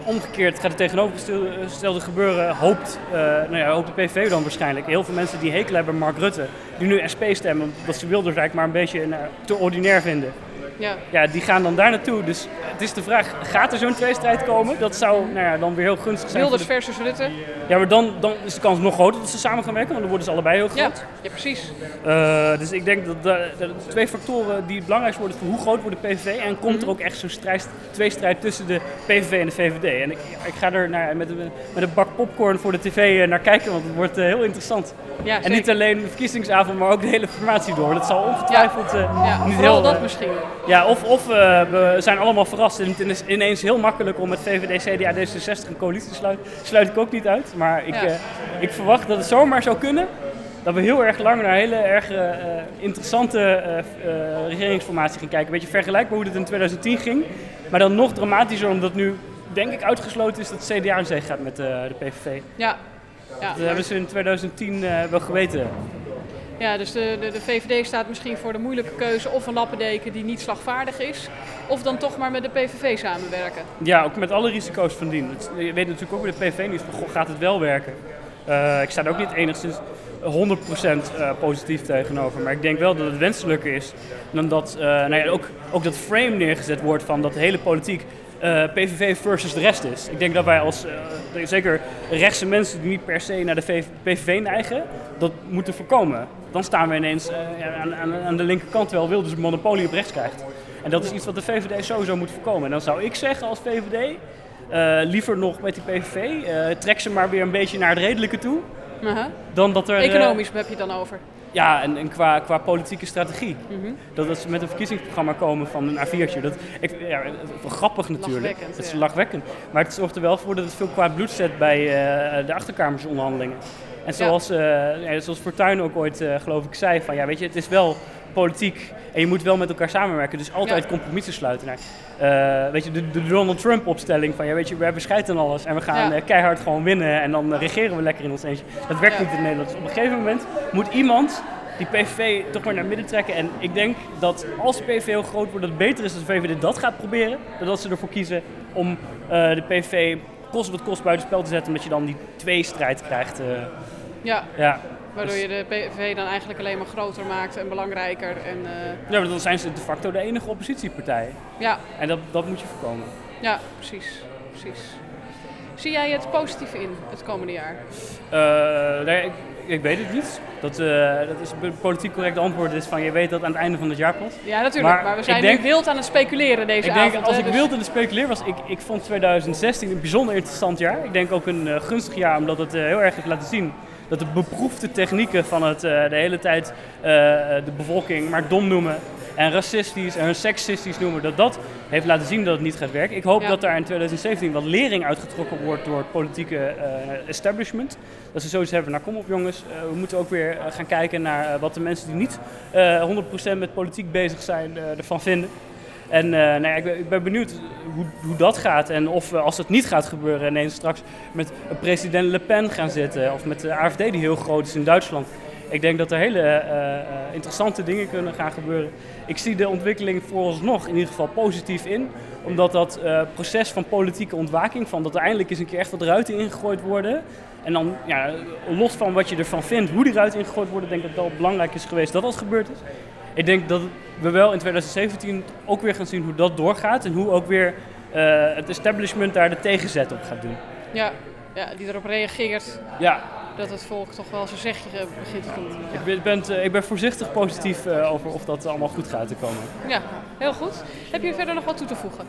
omgekeerd gaat het tegenovergestelde gebeuren, hoopt, uh, nou ja, hoopt de PV dan waarschijnlijk. Heel veel mensen die hekel hebben Mark Rutte, die nu SP stemmen, omdat ze Wilders eigenlijk maar een beetje uh, te ordinair vinden. Ja. ja, die gaan dan daar naartoe. Dus het is de vraag, gaat er zo'n tweestrijd komen? Dat zou nou ja, dan weer heel gunstig zijn. Wilders voor versus Rutte? Ja, maar dan, dan is de kans nog groter dat ze samen gaan werken, want dan worden ze allebei heel groot. Ja, ja precies. Uh, dus ik denk dat de, de, twee factoren die het belangrijkst worden voor hoe groot wordt de PVV en komt Mhm. er ook echt zo'n strijd, tweestrijd tussen de PVV en de VVD. En ik, ik ga er naar, met, een- met een bak popcorn voor de tv naar kijken, want het wordt uh, heel interessant. Ja, en niet alleen de verkiezingsavond, maar ook de hele formatie door. Dat zal ongetwijfeld uh, Ja, niet heel... dat misschien. Ja, of, of uh, we zijn allemaal verrast en het is ineens heel makkelijk om met VVD, CDA, D66 een coalitie te sluiten. Sluit ik ook niet uit, maar ik, Ja. uh, ik verwacht dat het zomaar zou kunnen. Dat we heel erg lang naar hele erg uh, interessante uh, uh, regeringsformatie gaan kijken. Een beetje vergelijkbaar hoe het in 2010 ging. Maar dan nog dramatischer, omdat nu denk ik uitgesloten is dat het CDA aan zee gaat met de PVV. Ja. ja. Dat hebben ze in 2010 uh, wel geweten. Ja, dus de, de, de VVD staat misschien voor de moeilijke keuze of een lappendeken die niet slagvaardig is. Of dan toch maar met de PVV samenwerken. Ja, ook met alle risico's van dien. Je weet natuurlijk ook bij de PV niet gaat het wel werken? Uh, ik sta er ook niet enigszins 100% uh, positief tegenover. Maar ik denk wel dat het wenselijker is dan dat uh, nou ja, ook, ook dat frame neergezet wordt van dat de hele politiek PVV versus de rest is. Ik denk dat wij als, zeker rechtse mensen die niet per se naar de VV, PVV neigen, dat moeten voorkomen. Dan staan we ineens uh, aan, aan, aan, de linkerkant terwijl Wilders een monopolie op rechts krijgt. En dat is iets wat de VVD sowieso moet voorkomen. En dan zou ik zeggen als VVD, uh, liever nog met die PVV, uh, trek ze maar weer een beetje naar het redelijke toe. Uh -huh. Dan dat er, Economisch heb je dan over? Ja, en, en qua, qua politieke strategie. Mm -hmm. Dat, dat ze met een verkiezingsprogramma komen van een A4'tje. Dat, ik, ja, grappig natuurlijk. Het is ja. lachwekkend. Maar het zorgt er wel voor dat het veel kwaad bloed zet bij uh, de achterkamersonderhandelingen. En zoals, ja. uh, ja, zoals Fortuyn ook ooit, uh, geloof ik, zei: van ja, weet je, het is wel politiek en je moet wel met elkaar samenwerken. Dus altijd ja. compromissen sluiten. Nou, weet je, de, de, Donald Trump opstelling van ja, weet je, we hebben scheid aan alles en we gaan ja. keihard gewoon winnen en dan regeren we lekker in ons eentje. Dat werkt niet in Nederland. Dus op een gegeven moment moet iemand die PVV toch maar naar midden trekken. En ik denk dat als de PVV heel groot wordt, dat het beter is dat de VVD dat gaat proberen. Dan dat ze ervoor kiezen om de PVV kost wat kost buitenspel te zetten. Omdat je dan die tweestrijd krijgt. Uh, ja. ja. Waardoor je de PVV dan eigenlijk alleen maar groter maakt en belangrijker. En, uh... Ja, maar dan zijn ze de facto de enige oppositiepartij. Ja. En dat, dat moet je voorkomen. Ja, precies. precies. Zie jij het positief in het komende jaar? Uh, nee, ik, ik, weet het niet. Dat, uh, dat is een politiek correct antwoord is van je weet dat aan het einde van het jaar pas. Ja, natuurlijk. Maar, maar we zijn denk, nu wild aan het speculeren deze ik avond. Denk, als hè, ik dus... wild aan het speculeren was, ik, ik vond 2016 een bijzonder interessant jaar. Ik denk ook een uh, gunstig jaar omdat het heel erg heeft laten zien dat de beproefde technieken van het de hele tijd de bevolking maar dom noemen en racistisch en seksistisch noemen, dat dat heeft laten zien dat het niet gaat werken. Ik hoop Ja. dat daar in 2017 wat lering uitgetrokken wordt door het politieke uh, establishment. Dat ze zoiets hebben, nou kom op jongens, uh, we moeten ook weer uh, gaan kijken naar wat de mensen die niet uh, 100% met politiek bezig zijn ervan vinden. En uh, nou ja, ik, ben, ik ben benieuwd hoe, hoe dat gaat. En of uh, als het niet gaat gebeuren, ineens straks met president Le Pen gaan zitten. Of met de AFD die heel groot is in Duitsland. Ik denk dat er hele uh, interessante dingen kunnen gaan gebeuren. Ik zie de ontwikkeling vooralsnog in ieder geval positief in. Omdat dat uh, proces van politieke ontwaking, van dat er eindelijk eens een keer echt wat ruiten ingegooid worden. En dan, ja, los van wat je ervan vindt, hoe die ruiten ingegooid worden, denk ik dat het wel belangrijk is geweest dat dat gebeurd is. Ik denk dat we wel in 2017 ook weer gaan zien hoe dat doorgaat. En hoe ook weer het establishment daar de tegenzet op gaat doen. Ja, ja, die erop reageert. Ja. Dat het volk toch wel zijn zegje begint te doen. Ja. Ik, ben, ben, ik ben voorzichtig positief uh, over of dat allemaal goed gaat te komen. Ja, heel goed. Heb je verder nog wat toe te voegen?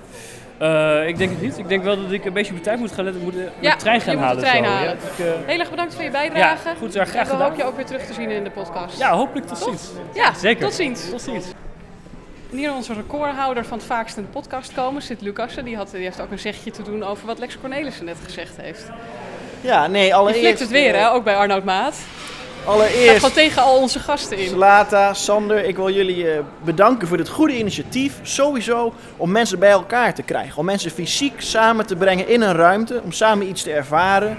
Uh, ik denk het niet. Ik denk wel dat ik een beetje op de tijd moet gaan letten. Ik moet ja, de trein gaan je halen. Moet de trein zo. halen. Ja, ik, uh... Heel erg bedankt voor je bijdrage. Ja, goed, graag en we gedaan. hoop je ook weer terug te zien in de podcast. Ja, hopelijk tot ziens. Ja, zeker. Tot ziens. Tot ziens. Hier onze recordhouder van het vaakst in de podcast komen zit Lucassen. Die, had, die heeft ook een zegje te doen over wat Lex Cornelissen net gezegd heeft. Ja, nee, Je allereerst... flikt het weer, hè? Ook bij Arnoud Maat. Allereerst, gewoon tegen al onze gasten in. Slata, Sander, ik wil jullie eh, bedanken voor dit goede initiatief. Sowieso om mensen bij elkaar te krijgen. Om mensen fysiek samen te brengen in een ruimte. Om samen iets te ervaren.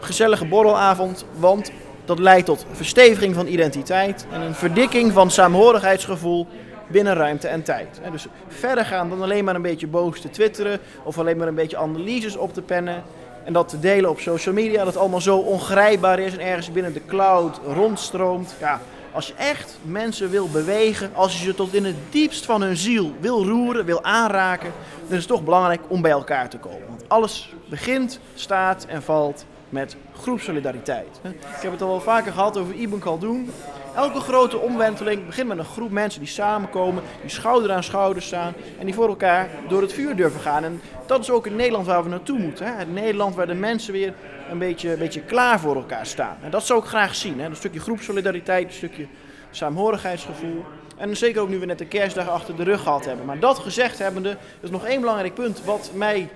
Gezellige borrelavond, want dat leidt tot versteviging van identiteit. En een verdikking van saamhorigheidsgevoel binnen ruimte en tijd. Dus verder gaan dan alleen maar een beetje boos te twitteren of alleen maar een beetje analyses op te pennen. En dat te delen op social media, dat allemaal zo ongrijpbaar is en ergens binnen de cloud rondstroomt. Ja, als je echt mensen wil bewegen, als je ze tot in het diepst van hun ziel wil roeren, wil aanraken, dan is het toch belangrijk om bij elkaar te komen. Want alles begint, staat en valt met groepsolidariteit. Ik heb het al wel vaker gehad over Ibn Khaldun. Elke grote omwenteling begint met een groep mensen die samenkomen, die schouder aan schouder staan en die voor elkaar door het vuur durven gaan. En dat is ook het Nederland waar we naartoe moeten. Hè? Het Nederland waar de mensen weer een beetje, een beetje klaar voor elkaar staan. En dat zou ik graag zien. Hè? Een stukje groepsolidariteit, een stukje saamhorigheidsgevoel. En zeker ook nu we net de kerstdag achter de rug gehad hebben. Maar dat gezegd hebbende, is nog één belangrijk punt wat mij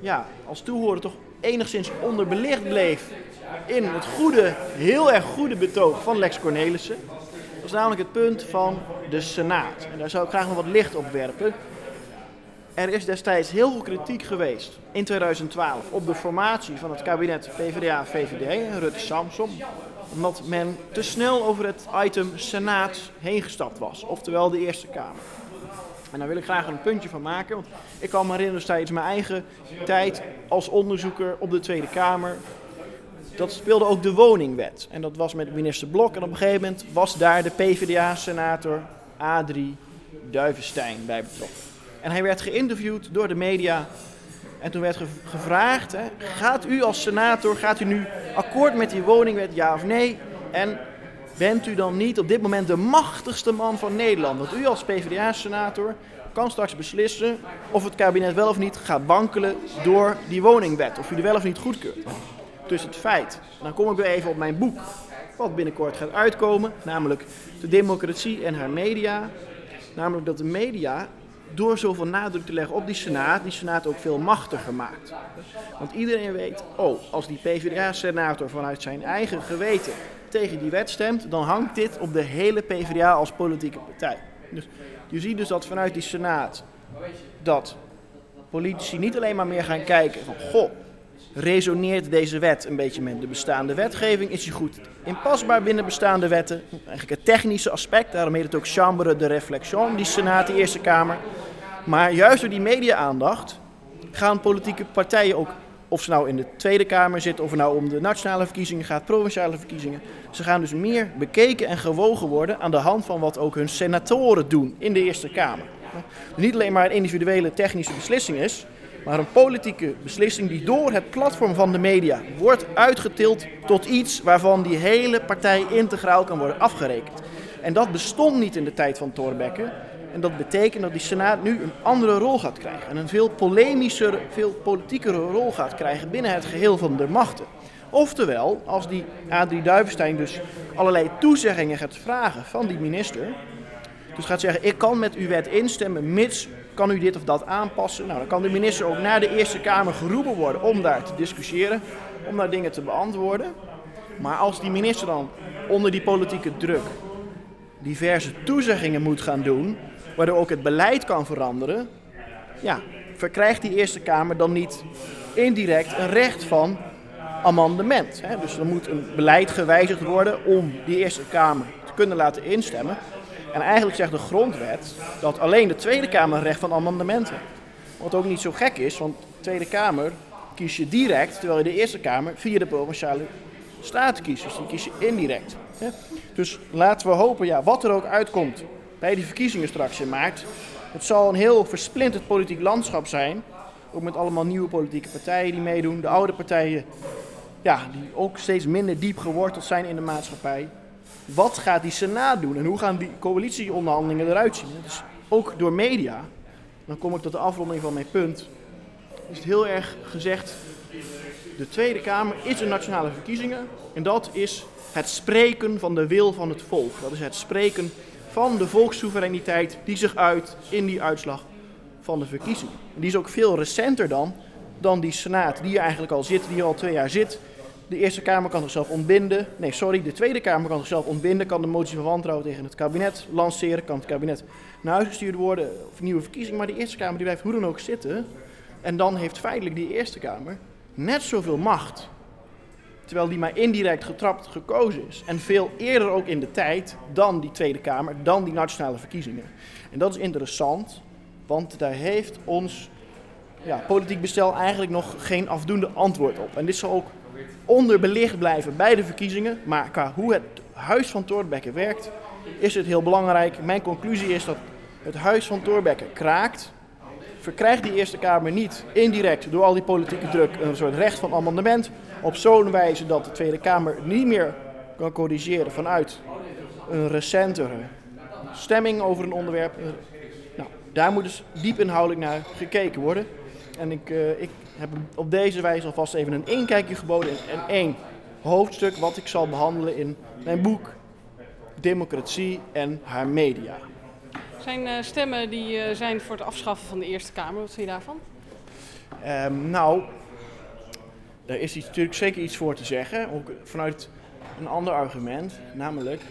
ja, als toehoorder toch enigszins onderbelicht bleef in het goede, heel erg goede betoog van Lex Cornelissen. Dat is namelijk het punt van de Senaat. En daar zou ik graag nog wat licht op werpen. Er is destijds heel veel kritiek geweest in 2012 op de formatie van het kabinet PvdA-VVD, Rutte Samson, omdat men te snel over het item Senaat heen gestapt was, oftewel de Eerste Kamer. En daar wil ik graag een puntje van maken, want ik kan me herinneren tijdens mijn eigen tijd als onderzoeker op de Tweede Kamer. Dat speelde ook de woningwet. En dat was met minister Blok. En op een gegeven moment was daar de PvdA-senator Adrie Duivenstein bij betrokken. En hij werd geïnterviewd door de media. En toen werd gevraagd, hè, gaat u als senator, gaat u nu akkoord met die woningwet, ja of nee? En bent u dan niet op dit moment de machtigste man van Nederland? Want u als PvdA-senator kan straks beslissen of het kabinet wel of niet gaat wankelen door die woningwet. Of u die wel of niet goedkeurt. Dus het feit, dan kom ik weer even op mijn boek, wat binnenkort gaat uitkomen, namelijk de democratie en haar media. Namelijk dat de media door zoveel nadruk te leggen op die Senaat, die Senaat ook veel machtiger maakt. Want iedereen weet, oh, als die PvdA-senator vanuit zijn eigen geweten tegen die wet stemt, dan hangt dit op de hele PvdA als politieke partij. Dus je ziet dus dat vanuit die Senaat dat politici niet alleen maar meer gaan kijken van, goh, resoneert deze wet een beetje met de bestaande wetgeving? Is die goed inpasbaar binnen bestaande wetten? Eigenlijk het technische aspect, daarom heet het ook Chambre de Réflexion, die Senaat, die Eerste Kamer. Maar juist door die media-aandacht gaan politieke partijen ook, of ze nou in de Tweede Kamer zitten, of het nou om de nationale verkiezingen gaat, provinciale verkiezingen, ze gaan dus meer bekeken en gewogen worden aan de hand van wat ook hun senatoren doen in de Eerste Kamer. Dus niet alleen maar een individuele technische beslissing is, maar een politieke beslissing die door het platform van de media wordt uitgetild tot iets waarvan die hele partij integraal kan worden afgerekend. En dat bestond niet in de tijd van Thorbecke. En dat betekent dat die Senaat nu een andere rol gaat krijgen. En een veel polemischer, veel politiekere rol gaat krijgen binnen het geheel van de machten. Oftewel, als die Adrie Duivenstein dus allerlei toezeggingen gaat vragen van die minister. Dus gaat zeggen, ik kan met uw wet instemmen, mits kan u dit of dat aanpassen. Nou, dan kan de minister ook naar de Eerste Kamer geroepen worden om daar te discussiëren, om daar dingen te beantwoorden. Maar als die minister dan onder die politieke druk diverse toezeggingen moet gaan doen, waardoor ook het beleid kan veranderen, ja, verkrijgt die Eerste Kamer dan niet indirect een recht van amendement. Hè? Dus er moet een beleid gewijzigd worden om die Eerste Kamer te kunnen laten instemmen. En eigenlijk zegt de grondwet dat alleen de Tweede Kamer recht van amendement heeft. Wat ook niet zo gek is, want de Tweede Kamer kies je direct, terwijl je de Eerste Kamer via de Provinciale Staten kiest. Dus die kies je indirect. Dus laten we hopen, ja, wat er ook uitkomt bij die verkiezingen straks in maart. Het zal een heel versplinterd politiek landschap zijn. Ook met allemaal nieuwe politieke partijen die meedoen. De oude partijen, ja, die ook steeds minder diep geworteld zijn in de maatschappij. Wat gaat die Senaat doen en hoe gaan die coalitieonderhandelingen eruit zien? Dus ook door media, dan kom ik tot de afronding van mijn punt, is het heel erg gezegd, de Tweede Kamer is een nationale verkiezingen en dat is het spreken van de wil van het volk. Dat is het spreken van de volkssoevereiniteit die zich uit in die uitslag van de verkiezingen. En die is ook veel recenter dan, dan die Senaat die eigenlijk al zit, die al twee jaar zit. De Eerste Kamer kan zichzelf ontbinden. Nee, sorry, de Tweede Kamer kan zichzelf ontbinden, kan de motie van wantrouwen tegen het kabinet lanceren, kan het kabinet naar huis gestuurd worden of nieuwe verkiezingen. Maar de Eerste Kamer die blijft hoe dan ook zitten. En dan heeft feitelijk die Eerste Kamer net zoveel macht terwijl die maar indirect getrapt gekozen is. En veel eerder ook in de tijd dan die Tweede Kamer, dan die nationale verkiezingen. En dat is interessant, want daar heeft ons ja, politiek bestel eigenlijk nog geen afdoende antwoord op. En dit zal ook onderbelicht blijven bij de verkiezingen, maar qua hoe het Huis van Thorbecke werkt, is het heel belangrijk. Mijn conclusie is dat het Huis van Thorbecke kraakt. Verkrijgt die Eerste Kamer niet indirect door al die politieke druk een soort recht van amendement op zo'n wijze dat de Tweede Kamer niet meer kan corrigeren vanuit een recentere stemming over een onderwerp. Nou, daar moet dus diep inhoudelijk naar gekeken worden. En ik, uh, ik heb op deze wijze alvast even een inkijkje geboden in één hoofdstuk wat ik zal behandelen in mijn boek Democratie en haar media. Zijn uh, stemmen die uh, zijn voor het afschaffen van de Eerste Kamer. Wat vind je daarvan? Um, nou, daar is iets, natuurlijk zeker iets voor te zeggen. Ook vanuit een ander argument, namelijk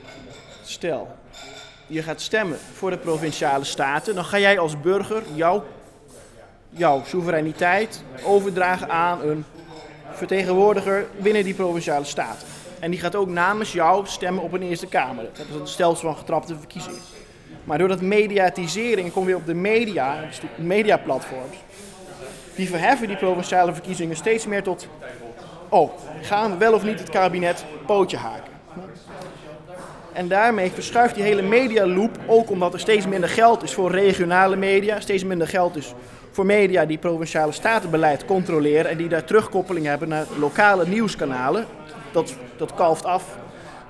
stel, je gaat stemmen voor de provinciale staten, dan ga jij als burger jouw, jouw soevereiniteit overdragen aan een vertegenwoordiger binnen die provinciale staten. En die gaat ook namens jou stemmen op een Eerste Kamer. Dat is het stelsel van getrapte verkiezingen. Maar door dat mediatisering, kom je op de media, de mediaplatforms, die verheffen die provinciale verkiezingen steeds meer tot, oh, gaan we wel of niet het kabinet pootje haken. En daarmee verschuift die hele medialoop, ook omdat er steeds minder geld is voor regionale media, steeds minder geld is voor media die provinciale statenbeleid controleren en die daar terugkoppeling hebben naar lokale nieuwskanalen. Dat, dat kalft af.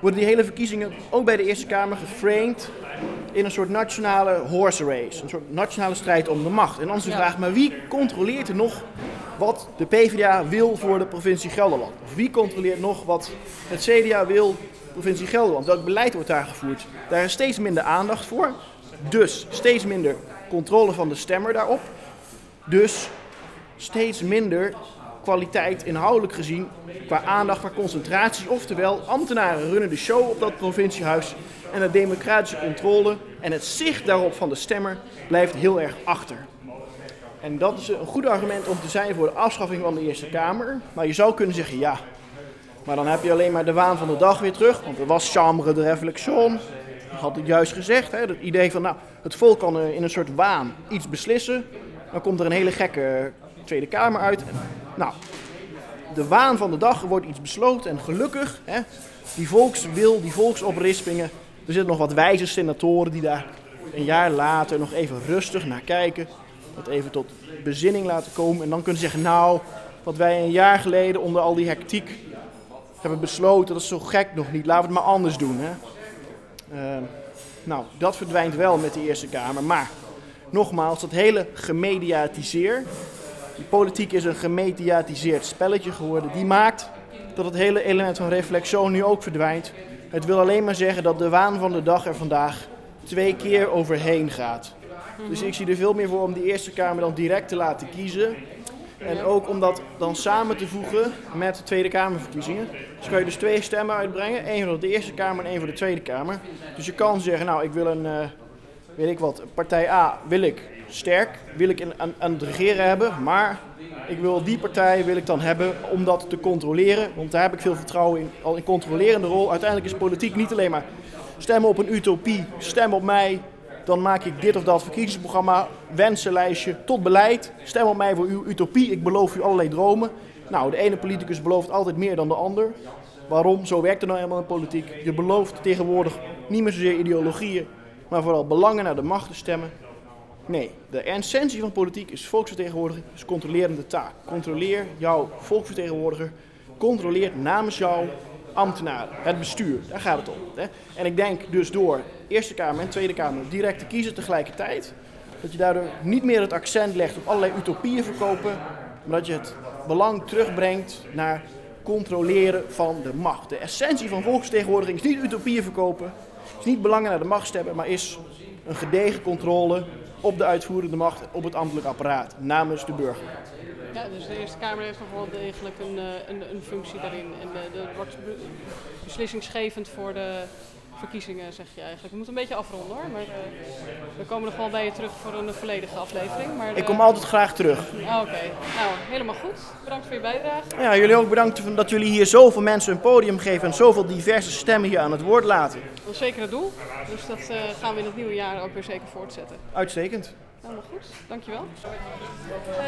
Worden die hele verkiezingen ook bij de Eerste Kamer geframed in een soort nationale horse race. Een soort nationale strijd om de macht. En dan is de vraag, maar wie controleert er nog wat de PvdA wil voor de provincie Gelderland? Of wie controleert nog wat het CDA wil provincie Gelderland? Welk beleid wordt daar gevoerd? Daar is steeds minder aandacht voor. Dus steeds minder controle van de stemmer daarop. Dus steeds minder kwaliteit inhoudelijk gezien qua aandacht, qua concentratie. Oftewel, ambtenaren runnen de show op dat provinciehuis en de democratische controle en het zicht daarop van de stemmer blijft heel erg achter. En dat is een goed argument om te zijn voor de afschaffing van de Eerste Kamer. Maar je zou kunnen zeggen, ja, maar dan heb je alleen maar de waan van de dag weer terug. Want er was chambre de réflexion. Ik had het juist gezegd, hè, het idee van, nou, het volk kan in een soort waan iets beslissen. Dan komt er een hele gekke Tweede Kamer uit. Nou, de waan van de dag wordt iets besloten en gelukkig, hè, die volkswil, die volksoprispingen, er zitten nog wat wijze senatoren die daar een jaar later nog even rustig naar kijken. Dat even tot bezinning laten komen. En dan kunnen ze zeggen, nou, wat wij een jaar geleden onder al die hectiek hebben besloten, dat is zo gek nog niet. Laten we het maar anders doen. Hè? Uh, nou, dat verdwijnt wel met de Eerste Kamer. Maar nogmaals, dat hele gemediatiseer. Politiek is een gemediatiseerd spelletje geworden. Die maakt dat het hele element van reflexie nu ook verdwijnt. Het wil alleen maar zeggen dat de waan van de dag er vandaag twee keer overheen gaat. Dus ik zie er veel meer voor om die Eerste Kamer dan direct te laten kiezen. En ook om dat dan samen te voegen met de Tweede Kamerverkiezingen. Dus kan je dus twee stemmen uitbrengen. één voor de Eerste Kamer en één voor de Tweede Kamer. Dus je kan zeggen, nou ik wil een, uh, weet ik wat, partij A wil ik sterk, wil ik aan, het regeren hebben. Maar ik wil die partij wil ik dan hebben om dat te controleren. Want daar heb ik veel vertrouwen in, al in controlerende rol. Uiteindelijk is politiek niet alleen maar stemmen op een utopie, stem op mij, dan maak ik dit of dat verkiezingsprogramma, wensenlijstje tot beleid. Stem op mij voor uw utopie, ik beloof u allerlei dromen. Nou, de ene politicus belooft altijd meer dan de ander. Waarom? Zo werkt het nou helemaal in politiek. Je belooft tegenwoordig niet meer zozeer ideologieën, maar vooral belangen naar de macht te stemmen. Nee, de essentie van politiek is volksvertegenwoordiging, is controlerende taak. Controleer jouw volksvertegenwoordiger, controleer namens jou ambtenaren, het bestuur. Daar gaat het om. Hè? En ik denk dus door Eerste Kamer en Tweede Kamer direct te kiezen tegelijkertijd, dat je daardoor niet meer het accent legt op allerlei utopieën verkopen, maar dat je het belang terugbrengt naar controleren van de macht. De essentie van volksvertegenwoordiging is niet utopieën verkopen, is niet belangen naar de macht stemmen, maar is een gedegen controle op de uitvoerende macht, op het ambtelijk apparaat, namens de burger. Ja, dus de Eerste Kamer heeft nog wel degelijk een, een, een functie daarin. En de, de, wordt beslissingsgevend voor de, verkiezingen, zeg je eigenlijk. We moeten een beetje afronden hoor, maar eh, we komen nog wel bij je terug voor een volledige aflevering. Maar, Ik kom eh, altijd graag terug. ah, Oké, nou helemaal goed. Bedankt voor je bijdrage. Ja, jullie ook bedankt dat jullie hier zoveel mensen een podium geven en zoveel diverse stemmen hier aan het woord laten. Dat is zeker het doel, dus dat eh, gaan we in het nieuwe jaar ook weer zeker voortzetten. Uitstekend. Helemaal goed, dankjewel.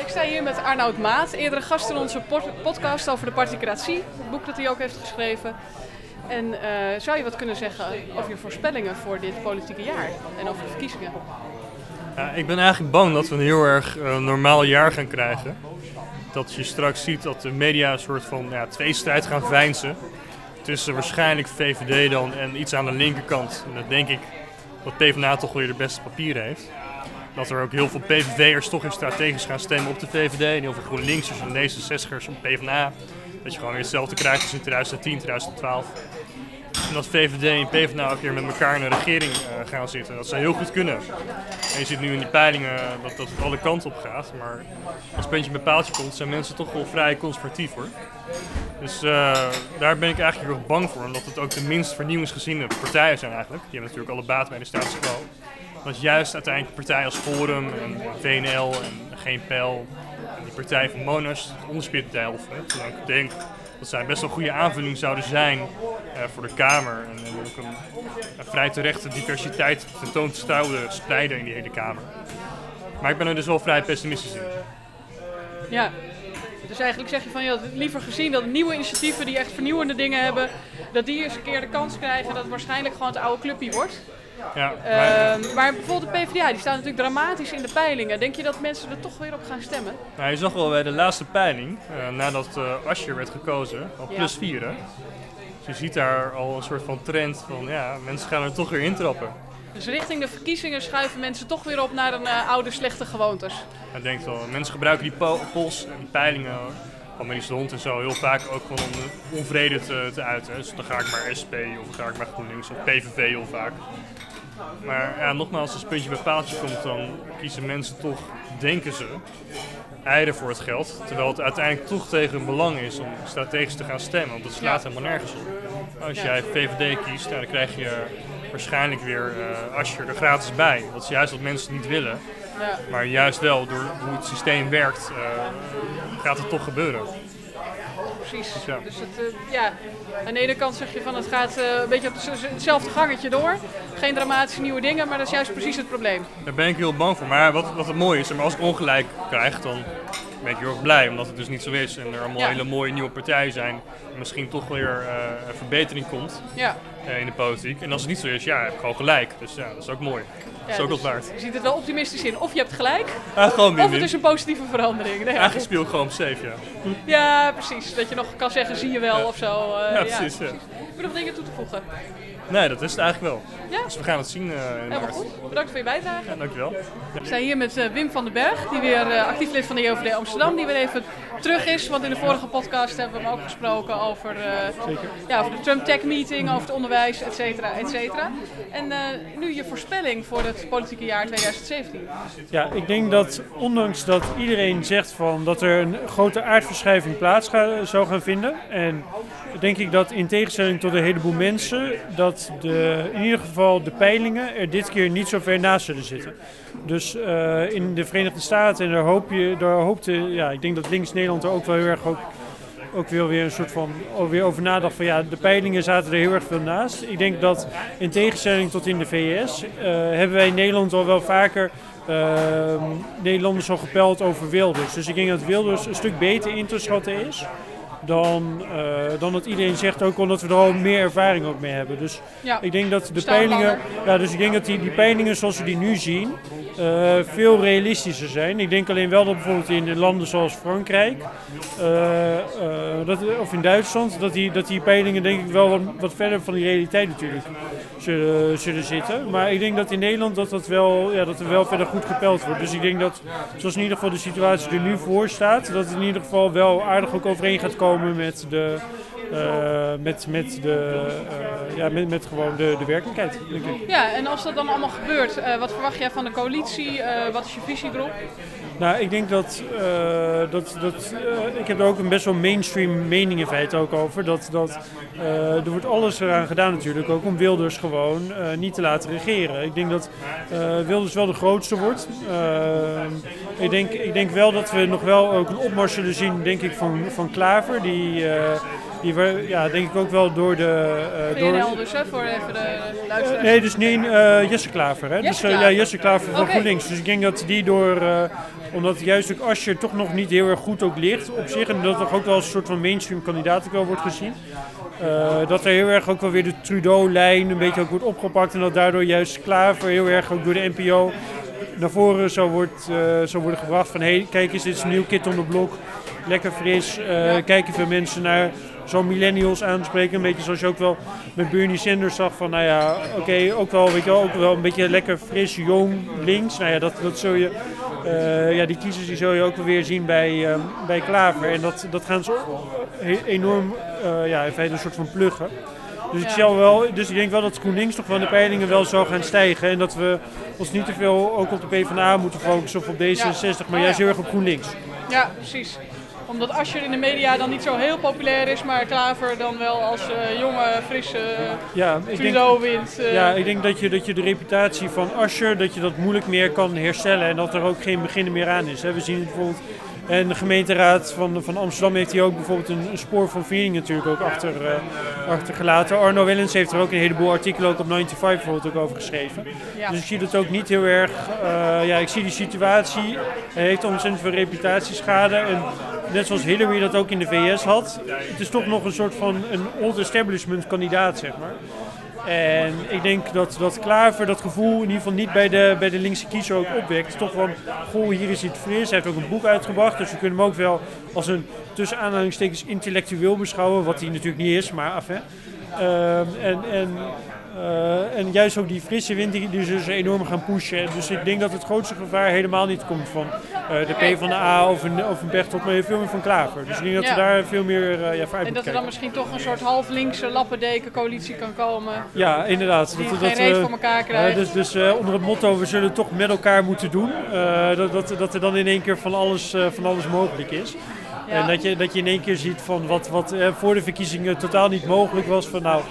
Ik sta hier met Arnoud Maat, eerdere gast in onze pod- podcast over de particratie, het boek dat hij ook heeft geschreven. En eh, zou je wat kunnen zeggen over je voorspellingen voor dit politieke jaar en over de verkiezingen? Ik ben eigenlijk bang dat we een heel erg eh, normaal jaar gaan krijgen. Dat je straks ziet dat de media een soort van ja, tweestrijd gaan veinzen. Tussen waarschijnlijk VVD dan en iets aan de linkerkant. En dat denk ik dat PvdA toch weer de beste papieren heeft. Dat er ook heel veel PVV'ers toch in strategisch gaan stemmen op de VVD. En heel veel GroenLinksers en D66'ers op PvdA. Dat je gewoon weer hetzelfde krijgt als in 2010, 2012. En dat VVD en PvdA ook weer met elkaar in een regering eh, gaan zitten. Dat zou heel goed kunnen. En je ziet nu in die peilingen dat dat alle kanten op gaat. Maar als het puntje bij paaltje komt, zijn mensen toch wel vrij conservatief hoor. Dus eh, daar ben ik eigenlijk heel bang voor. Omdat het ook de minst vernieuwingsgeziene partijen zijn eigenlijk. Die hebben natuurlijk alle baat bij de status quo. Dat juist uiteindelijk partijen als Forum en VNL en Geen Pijl en die partij van Monas het onderspit delven. Terwijl ik denk dat zij best wel een goede aanvulling zouden zijn eh, voor de Kamer. En, ook een, een vrij terechte diversiteit tentoon te stouwen, spreiden in die hele Kamer. Maar ik ben er dus wel vrij pessimistisch in. Ja, dus eigenlijk zeg je van je liever gezien dat nieuwe initiatieven die echt vernieuwende dingen hebben, dat die eens een keer de kans krijgen dat het waarschijnlijk gewoon het oude clubje wordt. Ja, maar, Ehm, maar bijvoorbeeld de PvdA, die staat natuurlijk dramatisch in de peilingen. Denk je dat mensen er toch weer op gaan stemmen? nou, je zag wel bij de laatste peiling, eh, nadat uh, Asscher werd gekozen, al Ja. plus 4. Hè? Dus je ziet daar al een soort van trend van ja, mensen gaan er toch weer intrappen. Dus richting de verkiezingen schuiven mensen toch weer op naar een eh, oude slechte gewoontes. Ik denk wel, mensen gebruiken die po- polls en die peilingen van de Hond en zo heel vaak ook gewoon om de onvrede te, te uiten. Dus dan ga ik maar SP of dan ga ik maar GroenLinks of PVV heel vaak. Maar ja, nogmaals, als het puntje bij paaltje komt, dan kiezen mensen toch, denken ze, eieren voor het geld. Terwijl het uiteindelijk toch tegen hun belang is om strategisch te gaan stemmen, want het slaat helemaal nergens op. Als jij VVD kiest, nou, dan krijg je waarschijnlijk weer uh, Asscher er gratis bij. Dat is juist wat mensen niet willen. Ja. Maar juist wel, door hoe het systeem werkt, eh, gaat het toch gebeuren. Precies. Ja. Dus het, eh, ja, aan de ene kant zeg je van het gaat eh, een beetje op het- hetzelfde gangetje door. Geen dramatische nieuwe dingen, maar dat is juist precies het probleem. Daar ben ik heel bang voor. Maar wat, wat het mooie is, maar als ik ongelijk krijg, dan ben ik heel erg blij. Omdat het dus niet zo is en er allemaal Ja. hele mooie nieuwe partijen zijn. En misschien toch weer een verbetering komt Ja. In de politiek. En als het niet zo is, ja, heb ik gewoon gelijk. Dus ja, dat is ook mooi. dat is ook dus wat waard. Je ziet het wel optimistisch in. Of je hebt gelijk, Ah, gewoon of het is een positieve verandering. Nee. Eigenlijk speel ik gewoon safe, ja. Ja, precies. Dat je nog kan zeggen, zie je wel Ja. of zo. eh, Ja, precies, ja. Heb nog dingen toe te voegen? Nee, dat is het eigenlijk wel. Ja? Dus we gaan het zien eh in Helemaal maart. goed. Bedankt voor je bijdrage. Ja, dankjewel. We zijn hier met eh, Wim van den Berg, die weer eh, actief lid van de JOVD Amsterdam, die weer even terug is. Want in de vorige podcast hebben we hem ook gesproken over, eh, ja, over de Trump Tech Meeting, over het onderwijs, et cetera, et cetera. En eh, nu je voorspelling voor het politieke jaar 2017. Ja, ik denk dat ondanks dat iedereen zegt van dat er een grote aardverschuiving plaats ga- zou gaan vinden. En denk ik dat in tegenstelling tot een heleboel mensen, dat de, in ieder geval de peilingen er dit keer niet zo ver naast zullen zitten. Dus eh, in de Verenigde Staten, en daar hoop je, daar hoopte, ja, ik denk dat links Nederland er ook wel heel erg ook ook weer, weer een soort van weer over nadacht van ja, de peilingen zaten er heel erg veel naast. Ik denk dat in tegenstelling tot in de VS eh, hebben wij in Nederland al wel vaker eh, Nederlanders al gepeld over Wilders. Dus ik denk dat Wilders een stuk beter in te schatten is dan, eh, dan dat iedereen zegt, ook omdat we er al meer ervaring ook mee hebben. Dus Ja. ik denk dat de peilingen, ja, dus ik denk dat die, die peilingen zoals we die nu zien, eh, veel realistischer zijn. Ik denk alleen wel dat bijvoorbeeld in landen zoals Frankrijk eh, dat, of in Duitsland, dat die, dat die peilingen denk ik wel wat, wat verder van die realiteit natuurlijk zullen, zullen zitten. Maar ik denk dat in Nederland dat, dat, wel, ja, dat er wel verder goed gepeld wordt. Dus ik denk dat, zoals in ieder geval de situatie er nu voor staat, dat het in ieder geval wel aardig ook overeen gaat komen met de, eh, met, met de, eh, ja, met, met gewoon de, de werkelijkheid. Ja, en als dat dan allemaal gebeurt, eh, wat verwacht jij van de coalitie? Eh, wat is je visiegroep? Nou, ik denk dat, eh, dat, dat eh, ik heb er ook een best wel mainstream mening in feite ook over. Dat, dat eh, er wordt alles eraan gedaan natuurlijk ook om Wilders gewoon niet te laten regeren. Ik denk dat Wilders wel de grootste wordt. Ik, denk, ik denk wel dat we nog wel ook een opmars zullen zien, denk ik, van, van Klaver. Die, die we, ja, denk ik ook wel door de... eh, door, dus, hè, voor even de luisteraars. Nee, dus nee, eh, Jesse Klaver. Hè? Jesse dus, eh, Klaver. Ja, Jesse Klaver van Oké. GroenLinks. Dus ik denk dat die door, eh, omdat juist ook Asscher toch nog niet heel erg goed ook ligt op zich. En dat er ook wel als een soort van mainstream kandidaat ook wel wordt gezien. Eh, dat er heel erg ook wel weer de Trudeau-lijn een beetje ook wordt opgepakt. En dat daardoor juist Klaver heel erg ook door de NPO naar voren zo wordt, eh, zo worden gebracht. Van hé, hey, kijk eens, dit is een nieuw kit on the block. Lekker fris. Eh, Kijken veel mensen naar zo'n millennials aanspreken. Een beetje zoals je ook wel met Bernie Sanders zag van, nou ja, oké, ook wel, weet je wel, ook wel een beetje lekker fris, jong, links. Nou ja, dat, dat zul je, eh, ja, die kiezers die zul je ook wel weer zien bij, ehm, bij Klaver. En dat, dat gaan ze he- enorm, eh, ja, in feite een soort van pluggen. Dus ik, zal wel, dus ik denk wel dat GroenLinks toch wel in de peilingen wel zal gaan stijgen. En dat we ons niet te veel ook op de PvdA moeten focussen of op D66, maar juist heel erg op GroenLinks. Ja, precies. Omdat Asscher in de media dan niet zo heel populair is, maar Klaver dan wel als eh, jonge, frisse Ja, ik denk, Trudeau-wind. eh, ja, ik denk dat je, dat je de reputatie van Asscher, dat je dat moeilijk meer kan herstellen en dat er ook geen begin meer aan is. hè. We zien het bijvoorbeeld, en de gemeenteraad van, van Amsterdam heeft hier ook bijvoorbeeld een, een spoor van vernieling natuurlijk ook achter, eh, achtergelaten. Arno Wellens heeft er ook een heleboel artikelen ook op 95 bijvoorbeeld ook over geschreven. Ja. Dus ik zie dat ook niet heel erg, eh, ja ik zie die situatie, hij heeft ontzettend veel reputatieschade en net zoals Hillary dat ook in de VS had, het is toch nog een soort van een old establishment kandidaat zeg maar. En ik denk dat, dat Klaver dat gevoel in ieder geval niet bij de, bij de linkse kiezer ook opwekt. Toch van, goh, hier is iets fris. Hij heeft ook een boek uitgebracht. Dus we kunnen hem ook wel als een tussen aanhalingstekens intellectueel beschouwen. Wat hij natuurlijk niet is, maar af hè. Ehm, en, en, eh, en juist ook die frisse wind die, die ze enorm gaan pushen. Dus ik denk dat het grootste gevaar helemaal niet komt van eh, de P van de A of een, of een maar veel meer van Klaver. Dus ik denk dat Ja. we daar veel meer eh, ja, voor uit en dat er dan kijken. misschien toch een soort half linkse lappendeken coalitie kan komen. Ja, inderdaad. Die dat, geen dat, reet voor elkaar krijgt. dus dus onder het motto, we zullen het toch met elkaar moeten doen. dat, dat, dat er dan in één keer van alles, van alles mogelijk is. Ja. En dat je, dat je in één keer ziet van wat, wat eh, voor de verkiezingen totaal niet mogelijk was. Van, nou,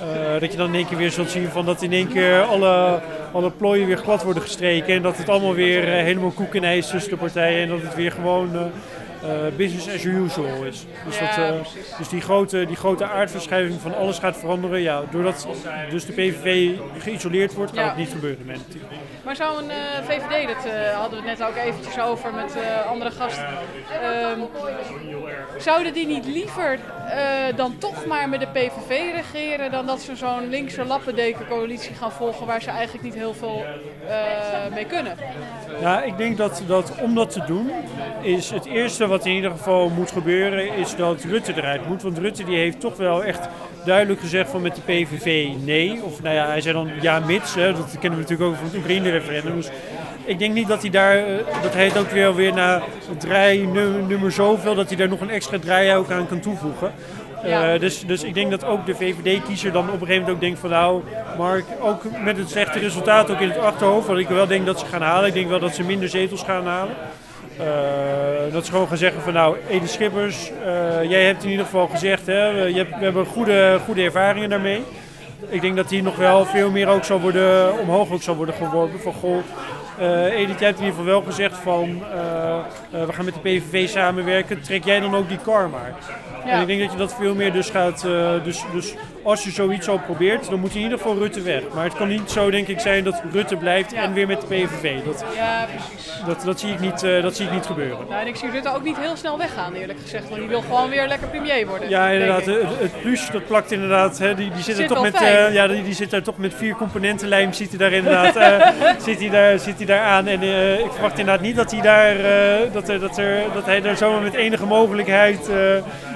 eh, dat je dan in één keer weer zult zien van dat in één keer alle, alle plooien weer glad worden gestreken. En dat het allemaal weer eh, helemaal koek en ijs tussen de partijen. En dat het weer gewoon business as usual is. Dus, dat, eh, dus die grote, die grote aardverschuiving van alles gaat veranderen. Ja, doordat dus de PVV geïsoleerd wordt, gaat het niet gebeuren. Maar zou een eh, VVD, dat eh, hadden we het net ook eventjes over met eh, andere gasten. Ehm, zouden die niet liever eh, dan toch maar met de PVV regeren dan dat ze zo'n linkse lappendeken coalitie gaan volgen waar ze eigenlijk niet heel veel eh, mee kunnen? Ja, ik denk dat, dat om dat te doen, is het eerste wat in ieder geval moet gebeuren, is dat Rutte eruit moet. Want Rutte die heeft toch wel echt duidelijk gezegd van met de PVV nee. Of nou ja, hij zei dan ja mits, hè, dat kennen we natuurlijk ook van het Oekraïne-referendum. Dus ik denk niet dat hij daar, eh, dat hij het ook weer weer naar het draai nummer, nummer zoveel, dat hij daar nog een extra draai ook aan kan toevoegen. Ja. Eh, dus, dus ik denk dat ook de VVD-kiezer dan op een gegeven moment ook denkt van nou, Mark, ook met het slechte resultaat ook in het achterhoofd, wat ik wel denk dat ze gaan halen. Ik denk wel dat ze minder zetels gaan halen. Eh, dat ze gewoon gaan zeggen van nou, Edith Schippers, eh, jij hebt in ieder geval gezegd, hè, we, je hebt, we hebben goede, goede ervaringen daarmee. Ik denk dat die nog wel veel meer ook zal worden, omhoog ook zal worden geworpen van goh, eh Edith, jij hebt in ieder geval wel gezegd van we gaan met de PVV samenwerken, trek jij dan ook die kar maar. Ja. En ik denk dat je dat veel meer dus gaat, dus, dus als je zoiets al probeert, dan moet in ieder geval Rutte weg. Maar het kan niet zo denk ik zijn dat Rutte blijft en weer met de PVV. Dat, Ja, precies. dat, dat, zie, ik niet, eh, dat zie ik niet gebeuren. Nou, en ik zie Rutte ook niet heel snel weggaan eerlijk gezegd, want die wil gewoon weer lekker premier worden. Ja, inderdaad. Het, het plus, dat plakt inderdaad. Hè, die, die zit, er toch met, eh, ja, die, die zit daar toch met vier componentenlijm. Zit hij daar inderdaad eh, zit hij daar, zit hij daar aan. En ik verwacht inderdaad niet dat hij daar, dat, er, dat, er, dat hij daar zomaar met enige mogelijkheid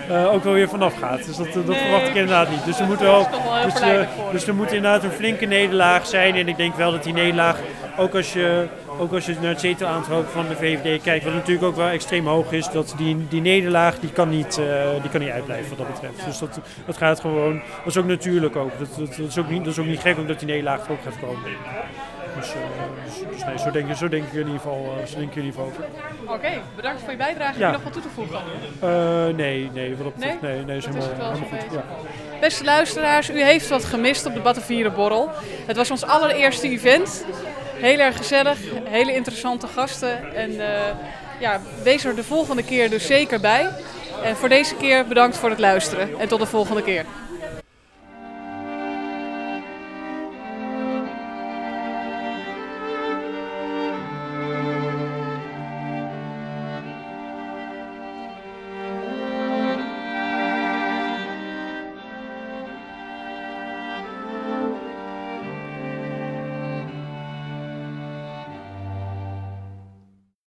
eh, ook wel weer vanaf gaat. Dus dat, dat Nee, verwacht ik inderdaad niet. Dus er moet wel, dus, eh, dus er moet inderdaad een flinke nederlaag zijn. En ik denk wel dat die nederlaag, ook als je, ook als je naar het zetelaantal van de VVD kijkt, wat natuurlijk ook wel extreem hoog is, dat die, die nederlaag die kan, niet, eh, die kan niet uitblijven wat dat betreft. Dus dat, dat gaat gewoon, dat is ook natuurlijk ook. Dat, dat, dat is ook niet, dat is ook niet gek omdat die nederlaag er ook gaat komen. Dus, eh, dus, dus nee, zo denk, zo denk ik in ieder geval, uh, zo denk ik in ieder geval over. Oké, bedankt voor je bijdrage. Ja. Heb je nog wat toe te voegen? Uh, nee, nee, wat op Nee? nee, nee, is Dat is helemaal, goed. Ja. Beste luisteraars, u heeft wat gemist op de Battenvierenborrel. Het was ons allereerste event. Heel erg gezellig, hele interessante gasten. En eh, ja, wees er de volgende keer dus zeker bij. En voor deze keer bedankt voor het luisteren. En tot de volgende keer.